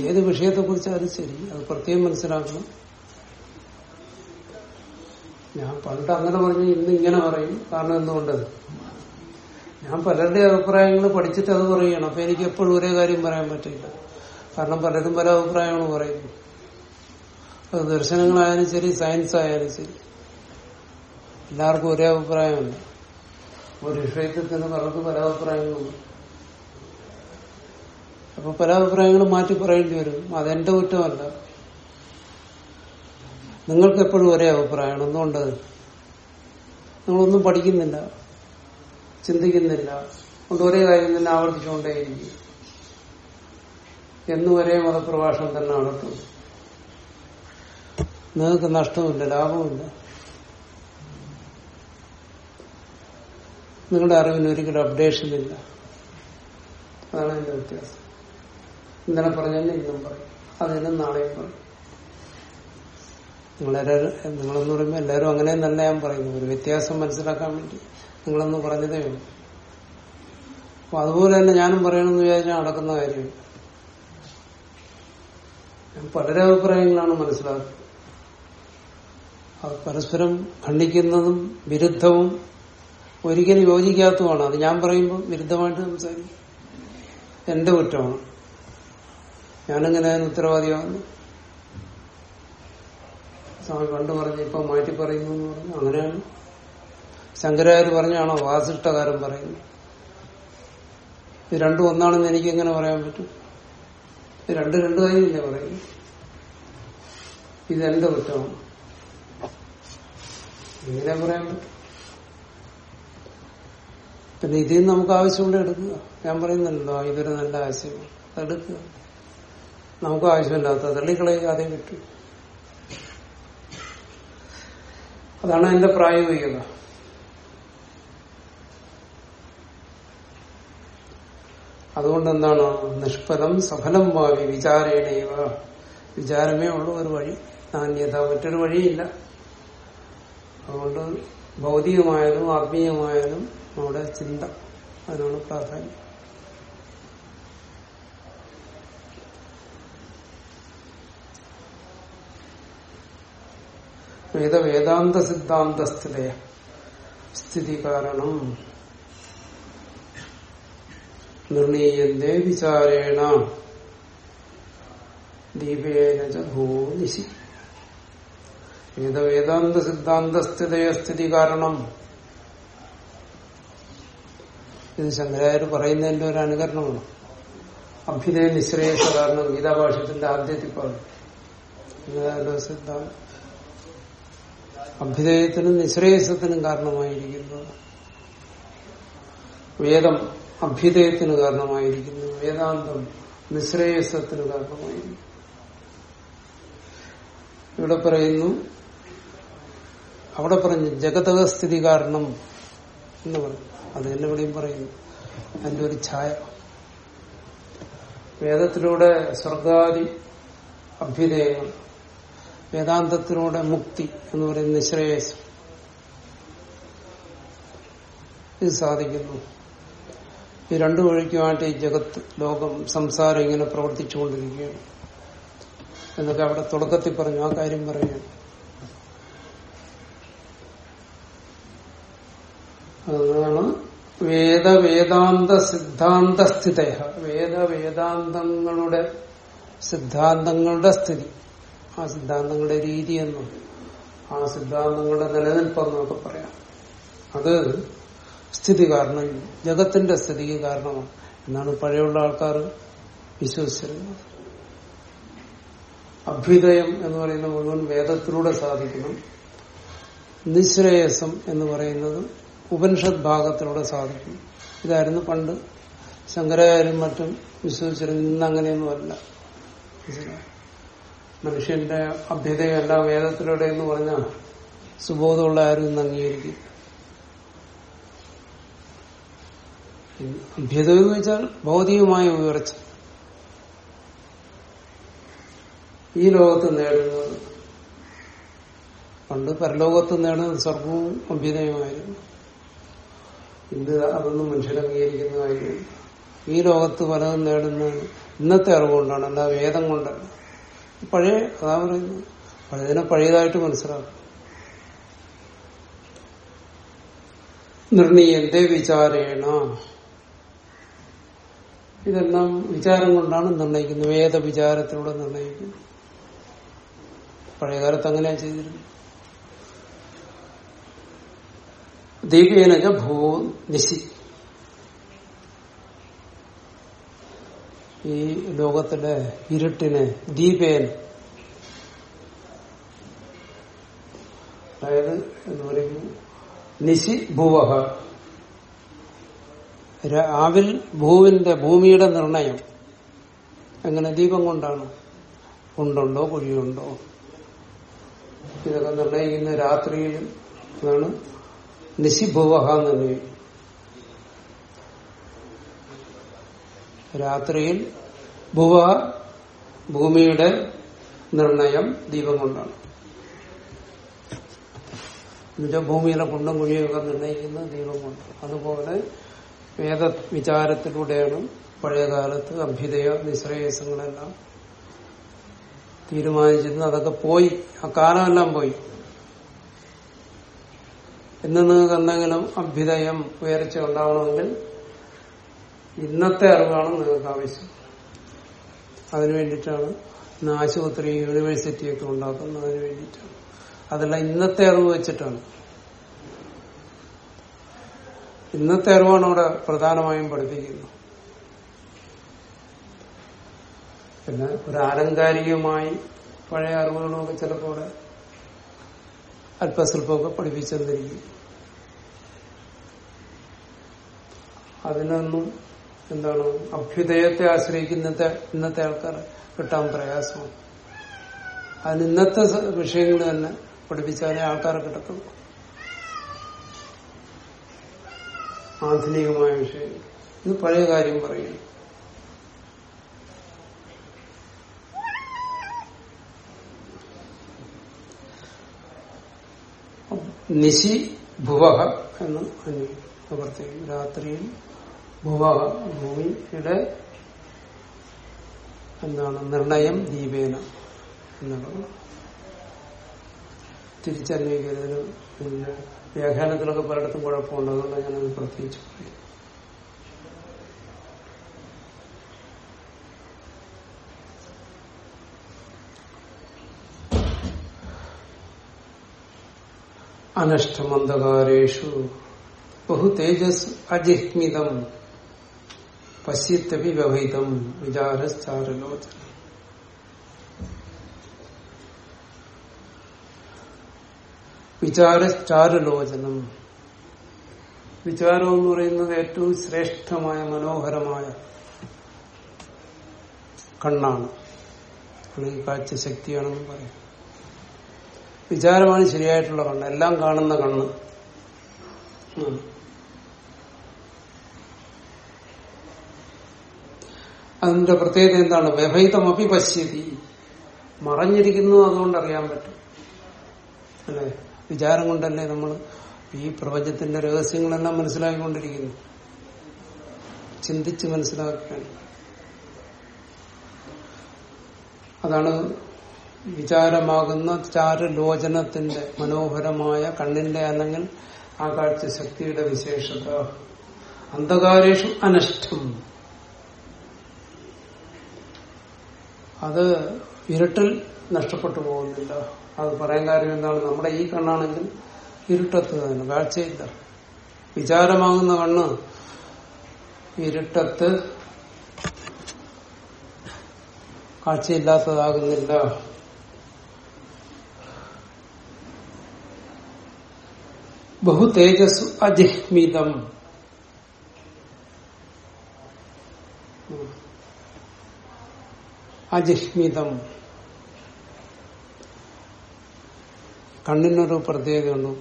ഏത് വിഷയത്തെ കുറിച്ചാലും ശരി അത് പ്രത്യേകം മനസ്സിലാക്കണം. ഞാൻ പണ്ട് അങ്ങനെ പറഞ്ഞു ഇന്ന് ഇങ്ങനെ പറയും. കാരണം എന്തുകൊണ്ട് ഞാൻ പലരുടെ അഭിപ്രായങ്ങൾ പഠിച്ചിട്ട് അത് പറയുകയാണ്. അപ്പൊ എനിക്ക് എപ്പോഴും ഒരേ കാര്യം പറയാൻ പറ്റില്ല. കാരണം പലരും പല അഭിപ്രായങ്ങൾ പറയുന്നു അത് ദർശനങ്ങളായാലും ശരി സയൻസ് ആയാലും ശരി. എല്ലാവർക്കും ഒരേ അഭിപ്രായമല്ല ഒരു വിഷയത്തിൽ തന്നെ പലർക്കും പല അഭിപ്രായങ്ങളുണ്ട്. അപ്പൊ പല അഭിപ്രായങ്ങളും മാറ്റി പറയേണ്ടി വരും. അതെന്റെ കുറ്റമല്ല. നിങ്ങൾക്ക് എപ്പോഴും ഒരേ അഭിപ്രായമാണ്. എന്തുകൊണ്ട്? നിങ്ങളൊന്നും പഠിക്കുന്നില്ല ചിന്തിക്കുന്നില്ല അതുകൊണ്ട് ഒരേ കാര്യം തന്നെ ആവർത്തിച്ചുകൊണ്ടേയിരിക്കും. എന്നും ഒരേ മതപ്രഭാഷണം തന്നെ നടത്തും. നിങ്ങൾക്ക് നഷ്ടമില്ല ലാഭമില്ല. നിങ്ങളുടെ അറിവിന് ഒരിക്കലും അപ്ഡേഷൻ ഇല്ല. അതാണ് അതിന്റെ വ്യത്യാസം. ഇന്നലെ പറഞ്ഞതന്നെ ഇന്നും പറയും. അതിനും നാളെയും പറയും. നിങ്ങളെല്ലാവരും നിങ്ങളെന്ന് പറയുമ്പോൾ എല്ലാവരും അങ്ങനെ തന്നെ ഞാൻ പറയുന്നു. ഒരു വ്യത്യാസം മനസ്സിലാക്കാൻ വേണ്ടി നിങ്ങളെന്ന് പറഞ്ഞതേ ഉള്ളൂ. അപ്പൊ അതുപോലെ തന്നെ ഞാനും പറയണമെന്ന് വിചാരിച്ചാൽ നടക്കുന്ന കാര്യം. പലരെ അഭിപ്രായങ്ങളാണ് മനസ്സിലാക്കുന്നത്. അത് പരസ്പരം ഖണ്ഡിക്കുന്നതും വിരുദ്ധവും ഒരിക്കലും യോജിക്കാത്തതുമാണ്. അത് ഞാൻ പറയുമ്പോൾ വിരുദ്ധമായിട്ട് സംസാരിക്കും. എന്റെ കുറ്റമാണ്. ഞാനെങ്ങനെ ഉത്തരവാദിയാകുന്നു സ്വാമി പണ്ട് പറഞ്ഞു ഇപ്പൊ മാറ്റി പറയുന്നു എന്ന് പറഞ്ഞു. അങ്ങനെയാണ്. ശങ്കരാചാര്യ പറഞ്ഞാണോ വാസിഷ്ടകാരൻ പറയുന്നു. ഇത് രണ്ടും ഒന്നാണെന്ന് എനിക്ക് എങ്ങനെ പറയാൻ പറ്റും? ഇത് രണ്ട് രണ്ട് കാര്യമില്ല പറയുന്നു ഇതെന്റെ കുറ്റമാണ്. ഇങ്ങനെ പറയാൻ പറ്റും? പിന്നെ ഇതിൽ നിന്ന് നമുക്ക് ആവശ്യമുണ്ട് എടുക്കുക. ഞാൻ പറയുന്നുണ്ടല്ലോ ഇതൊരു നല്ല ആവശ്യം അതെടുക്കുക നമുക്ക് ആവശ്യമില്ലാത്ത തള്ളിക്കളയുക അതേ പറ്റൂ. അതാണ് എന്റെ പ്രായോഗികത. അതുകൊണ്ട് എന്താണ്? നിഷ്ഫലം സഫലം ഭാവി വിചാരേണേവ. വിചാരമേ ഉള്ളൂ ഒരു വഴി. നാണ്യത മറ്റൊരു വഴിയില്ല. അതുകൊണ്ട് ഭൗതികമായാലും ആത്മീയമായാലും നമ്മുടെ ചിന്ത. അതിനാണ് പ്രാധാന്യം. വേദ വേദാന്ത സിദ്ധാന്ത സ്ഥിതയ സ്ഥിതി കാരണം നിർണീയന്റെ വിചാരേണ ദീപേന ഭൂനിശി വേദ വേദാന്ത സിദ്ധാന്ത സ്ഥിതയ സ്ഥിതി കാരണം ഇത് ശങ്കരാചാര്യ പറയുന്നതിന്റെ ഒരു അനുകരണമാണ്. അഭ്യുദയ നിശ്രേയസ കാരണം ഗീതാഭാഷ്യത്തിന്റെ ആദ്യത്തിൽ പറഞ്ഞു സിദ്ധാന്തം. അഭ്യുദയത്തിനും നിശ്രേയസത്തിനും കാരണമായിരിക്കുന്നു. വേദം അഭ്യുദയത്തിന് കാരണമായിരിക്കുന്നു. വേദാന്തം നിശ്രേയസത്തിന് കാരണമായിരിക്കുന്നു. ഇവിടെ പറയുന്നു അവിടെ പറഞ്ഞു ജഗതക സ്ഥിതി കാരണം എന്ന് പറഞ്ഞു. അത് തന്നെ ഇവിടെയും പറയുന്നു. അതിന്റെ ഒരു ഛായ. വേദത്തിലൂടെ സ്വർഗാദി അഭ്യുദയങ്ങൾ വേദാന്തത്തിലൂടെ മുക്തി എന്ന് പറയുന്ന നിശ്രേയസം ഇത് സാധിക്കുന്നു. ഈ രണ്ടു വഴിക്കുമായിട്ട് ഈ ജഗത്ത് ലോകം സംസാരം ഇങ്ങനെ പ്രവർത്തിച്ചുകൊണ്ടിരിക്കുകയാണ്. എന്നൊക്കെ അവിടെ തുടക്കത്തിൽ പറഞ്ഞു. ആ കാര്യം പറയുകയാണ് അതാണ് വേദവേദാന്ത സിദ്ധാന്ത സ്ഥിത വേദവേദാന്തങ്ങളുടെ സിദ്ധാന്തങ്ങളുടെ സ്ഥിതി. ആ സിദ്ധാന്തങ്ങളുടെ രീതി എന്നും ആ സിദ്ധാന്തങ്ങളുടെ നിലനിൽപ്പെന്നൊക്കെ പറയാം. അത് സ്ഥിതി കാരണം ജഗത്തിന്റെ സ്ഥിതിക്ക് കാരണമാണ്. എന്നാണ് പഴയുള്ള ആൾക്കാർ വിശ്വസിച്ചിരുന്നത്. അഭ്യുദയം എന്ന് പറയുന്ന മുഴുവൻ വേദത്തിലൂടെ സാധിക്കണം. നിശ്രേയസം എന്ന് പറയുന്നത് ഉപനിഷത് ഭാഗത്തിലൂടെ സാധിക്കും ഇതായിരുന്നു പണ്ട് ശങ്കരാചാര്യം മറ്റും വിശ്വസിച്ചിരുന്നു ഇന്ന് അങ്ങനെയൊന്നുമല്ല? മനുഷ്യന്റെ അഭ്യതയല്ല വേദത്തിലൂടെ എന്ന് പറഞ്ഞാൽ സുബോധമുള്ള ആരും ഇന്ന് അംഗീകരിക്കും അഭ്യുദയം എന്ന് വെച്ചാൽ ഭൗതികമായ ഉയർച്ച. ഈ ലോകത്ത് നേടുന്നത് പണ്ട് പരലോകത്ത് നേടുന്നത് സ്വർഗവും അഭ്യുദയമായിരുന്നു. ഇത് അതൊന്നും മനുഷ്യൻ കാര്യമില്ല ഈ ലോകത്ത് പലതും നേടുന്നത് ഇന്നത്തെ അറിവുകൊണ്ടാണ് അല്ല വേദം കൊണ്ടല്ല. പഴയ അതാ പറയുന്നത് പഴയതിനെ പഴയതായിട്ട് മനസ്സിലാക്കും. നിർണീയന്റെ വിചാരേണ. ഇതെല്ലാം വിചാരം കൊണ്ടാണ് നിർണയിക്കുന്നത്. വേദവിചാരത്തിലൂടെ നിർണയിക്കുന്നത്. പഴയകാലത്ത് അങ്ങനെയാണ് ചെയ്തിരുന്നത്. ദീപേനജ ഭൂ നിശി ഈ ലോകത്തിലെ ഇരുട്ടിനെ ദീപേൻ അതായത് എന്ന് പറയുമ്പോൾ നിശി ഭൂവഹ. രാവിൽ ഭൂവിന്റെ ഭൂമിയുടെ നിർണയം. എങ്ങനെ ദീപം കൊണ്ടാണ്? കുണ്ടുണ്ടോ കുഴിയുണ്ടോ? ഇതൊക്കെ നിർണയിക്കുന്ന രാത്രിയിലും അതാണ് നിശിഭുവഹ എന്ന് രാത്രിയിൽ ഭുവ ഭൂമിയുടെ നിർണയം ദീപം കൊണ്ടാണ്. എന്നുവെച്ചാൽ ഭൂമിയിലെ കുണ്ടും കുഴിയൊക്കെ നിർണയിക്കുന്നത് ദീപം കൊണ്ട്. അതുപോലെ വേദ വിചാരത്തിലൂടെയാണ് പഴയകാലത്ത് അഭ്യുദയ നിശ്രേയസങ്ങളെല്ലാം തീരുമാനിച്ചിരുന്നു അതൊക്കെ പോയി. ആ കാലമെല്ലാം പോയി. എന്ന് നിങ്ങൾക്ക് എന്തെങ്കിലും അഭ്യുദയം ഉയർച്ച ഉണ്ടാവണമെങ്കിൽ ഇന്നത്തെ അറിവാണ് നിങ്ങൾക്ക് ആവശ്യം. അതിനു വേണ്ടിയിട്ടാണ് ഇന്ന് ആശുപത്രി യൂണിവേഴ്സിറ്റിയൊക്കെ ഉണ്ടാക്കുന്നത് അതിനു വേണ്ടിയിട്ടാണ്. അതെല്ലാം ഇന്നത്തെ അറിവ് വെച്ചിട്ടാണ്. ഇന്നത്തെ അറിവാണ് അവിടെ പ്രധാനമായും പഠിപ്പിക്കുന്നത്. പിന്നെ ഒരു ആലങ്കാരികമായി പഴയ അറിവുകളൊക്കെ ചിലപ്പോൾ അവിടെ അല്പസ്വല്പമൊക്കെ പഠിപ്പിച്ചെന്നിരിക്കും. അതിനൊന്നും എന്താണ് അഭ്യുദയത്തെ ആശ്രയിക്കുന്ന ഇന്നത്തെ ആൾക്കാർ കിട്ടാൻ പ്രയാസമാണ്. അതിന് ഇന്നത്തെ വിഷയങ്ങൾ തന്നെ പഠിപ്പിച്ചാലേ ആൾക്കാരെ കിട്ടത്തുള്ളൂ. ആധുനികമായ വിഷയങ്ങൾ ഇത് പഴയ കാര്യം പറയുന്നു. നിശി ഭുവഹ എന്ന് പ്രവർത്തിക്കും രാത്രിയിൽ ഭൂമിയുടെ എന്താണ് നിർണയം ദീപേന എന്നുള്ളത്. തിരിച്ചന്വേഷിക്കുന്നതിന് പിന്നെ വ്യാഖ്യാനത്തിലൊക്കെ പലയിടത്തും കുഴപ്പമുണ്ട്. അതുകൊണ്ട് ഞാനത് പ്രത്യേകിച്ച് പറയും അനഷ്ടമന്ധകാരേഷു ബഹു തേജസ് അജിഹ്മിതം. പശ്യത്തപി വ്യവഹിതം വിചാരശ്ചാരലോചന വിചാരശ്ചാരലോചനം വിചാരം എന്ന് പറയുന്നത് ഏറ്റവും ശ്രേഷ്ഠമായ മനോഹരമായ കണ്ണാണ്. അല്ലെങ്കിൽ കാഴ്ച ശക്തിയാണെന്ന് പറയാം. വിചാരമാണ് ശരിയായിട്ടുള്ള കണ്ണ്. എല്ലാം കാണുന്ന കണ്ണ്. അതിന്റെ പ്രത്യേകത എന്താണ്? വ്യഭൈതമപി പശ്യതി. മറഞ്ഞിരിക്കുന്നു അതുകൊണ്ട് അറിയാൻ പറ്റും. അല്ലെ? വിചാരം കൊണ്ടല്ലേ നമ്മൾ ഈ പ്രപഞ്ചത്തിന്റെ രഹസ്യങ്ങളെല്ലാം മനസ്സിലാക്കിക്കൊണ്ടിരിക്കുന്നു ചിന്തിച്ച് മനസ്സിലാക്കുകയാണ്. അതാണ് വിചാരമാകുന്ന ചാരുലോചനത്തിന്റെ മനോഹരമായ കണ്ണിന്റെ അല്ലെങ്കിൽ ആ കാഴ്ച ശക്തിയുടെ വിശേഷത. അന്ധകാരേഷു അനഷ്ടം. അത് ഇരുട്ടിൽ നഷ്ടപ്പെട്ടു പോകുന്നില്ല. അത് പറയാൻ കാര്യം എന്താണ്? നമ്മുടെ ഈ കണ്ണാണെങ്കിൽ ഇരുട്ടത്ത് തന്നെ കാഴ്ചയില്ല വിചാരമാകുന്ന കണ്ണ് ഇരുട്ടത്ത് കാഴ്ചയില്ലാത്തതാകുന്നില്ല. ബഹു തേജസ് അജിഹ്മിതം. അജിഹ്മിതം കണ്ണിനൊരു പ്രത്യേകതയുണ്ട്.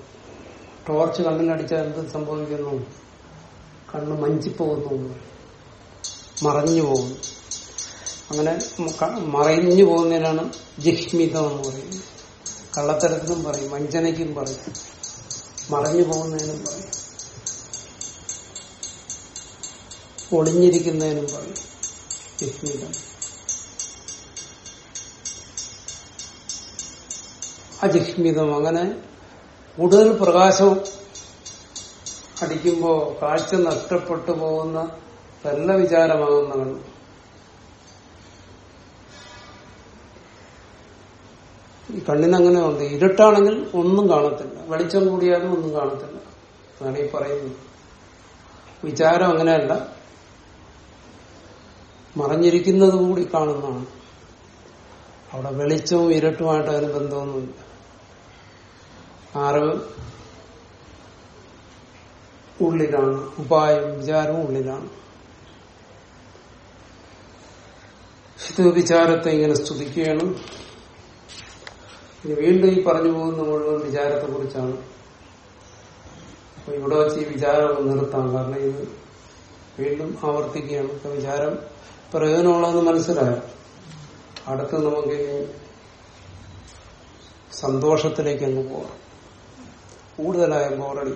ടോർച്ച് കണ്ണിനടിച്ചാൽ എന്ത് സംഭവിക്കുന്നു? കണ്ണ് മഞ്ചിപ്പോകുന്നു. മറഞ്ഞു പോകുന്നു. അങ്ങനെ മറിഞ്ഞു പോകുന്നതിനാണ് ജിഷ്മിതം എന്ന് പറയുന്നത്. കള്ളത്തരത്തിനും പറയും വഞ്ചനയ്ക്കും പറയും മറഞ്ഞു പോകുന്നതിനും പറയും ഒളിഞ്ഞിരിക്കുന്നതിനും പറയും ജിഹ്മിതം അജിഹ്മിതം അങ്ങനെ കൂടുതൽ പ്രകാശം അടിക്കുമ്പോ കാഴ്ച നഷ്ടപ്പെട്ടു പോകുന്ന നല്ല വിചാരമാകുന്ന കണ്ണു ഈ കണ്ണിനങ്ങനെ ഉണ്ട് ഇരുട്ടാണെങ്കിൽ ഒന്നും കാണത്തില്ല. വെളിച്ചം കൂടിയാലും ഒന്നും കാണത്തില്ല. അതാണ് ഈ പറയുന്നത്. വിചാരം അങ്ങനെയല്ല. മറഞ്ഞിരിക്കുന്നത് കൂടി കാണുന്നതാണ്. അവിടെ വെളിച്ചവും ഇരട്ടുമായിട്ട് അതിന് ബന്ധമൊന്നുമില്ല. അറിവ് ഉള്ളിലാണ്. ഉപായം വിചാരവും ഉള്ളിലാണ്. ഇത് വിചാരത്തെ ഇങ്ങനെ സ്തുതിക്കുകയാണ്. ഇനി വീണ്ടും ഈ പറഞ്ഞു പോകുന്ന മുഴുവൻ വിചാരത്തെ കുറിച്ചാണ്. അപ്പൊ ഇവിടെ വെച്ച് ഈ വിചാരം നിർത്താം. കാരണം ഇത് വീണ്ടും ആവർത്തിക്കുകയാണ്. ഇപ്പൊ വിചാരം പ്രയോജനമുള്ളതെന്ന് മനസ്സിലായോ? അടുത്ത് നമുക്ക് സന്തോഷത്തിലേക്ക് അങ്ങ് പോകാം കൂടുതലായ ബോറടി.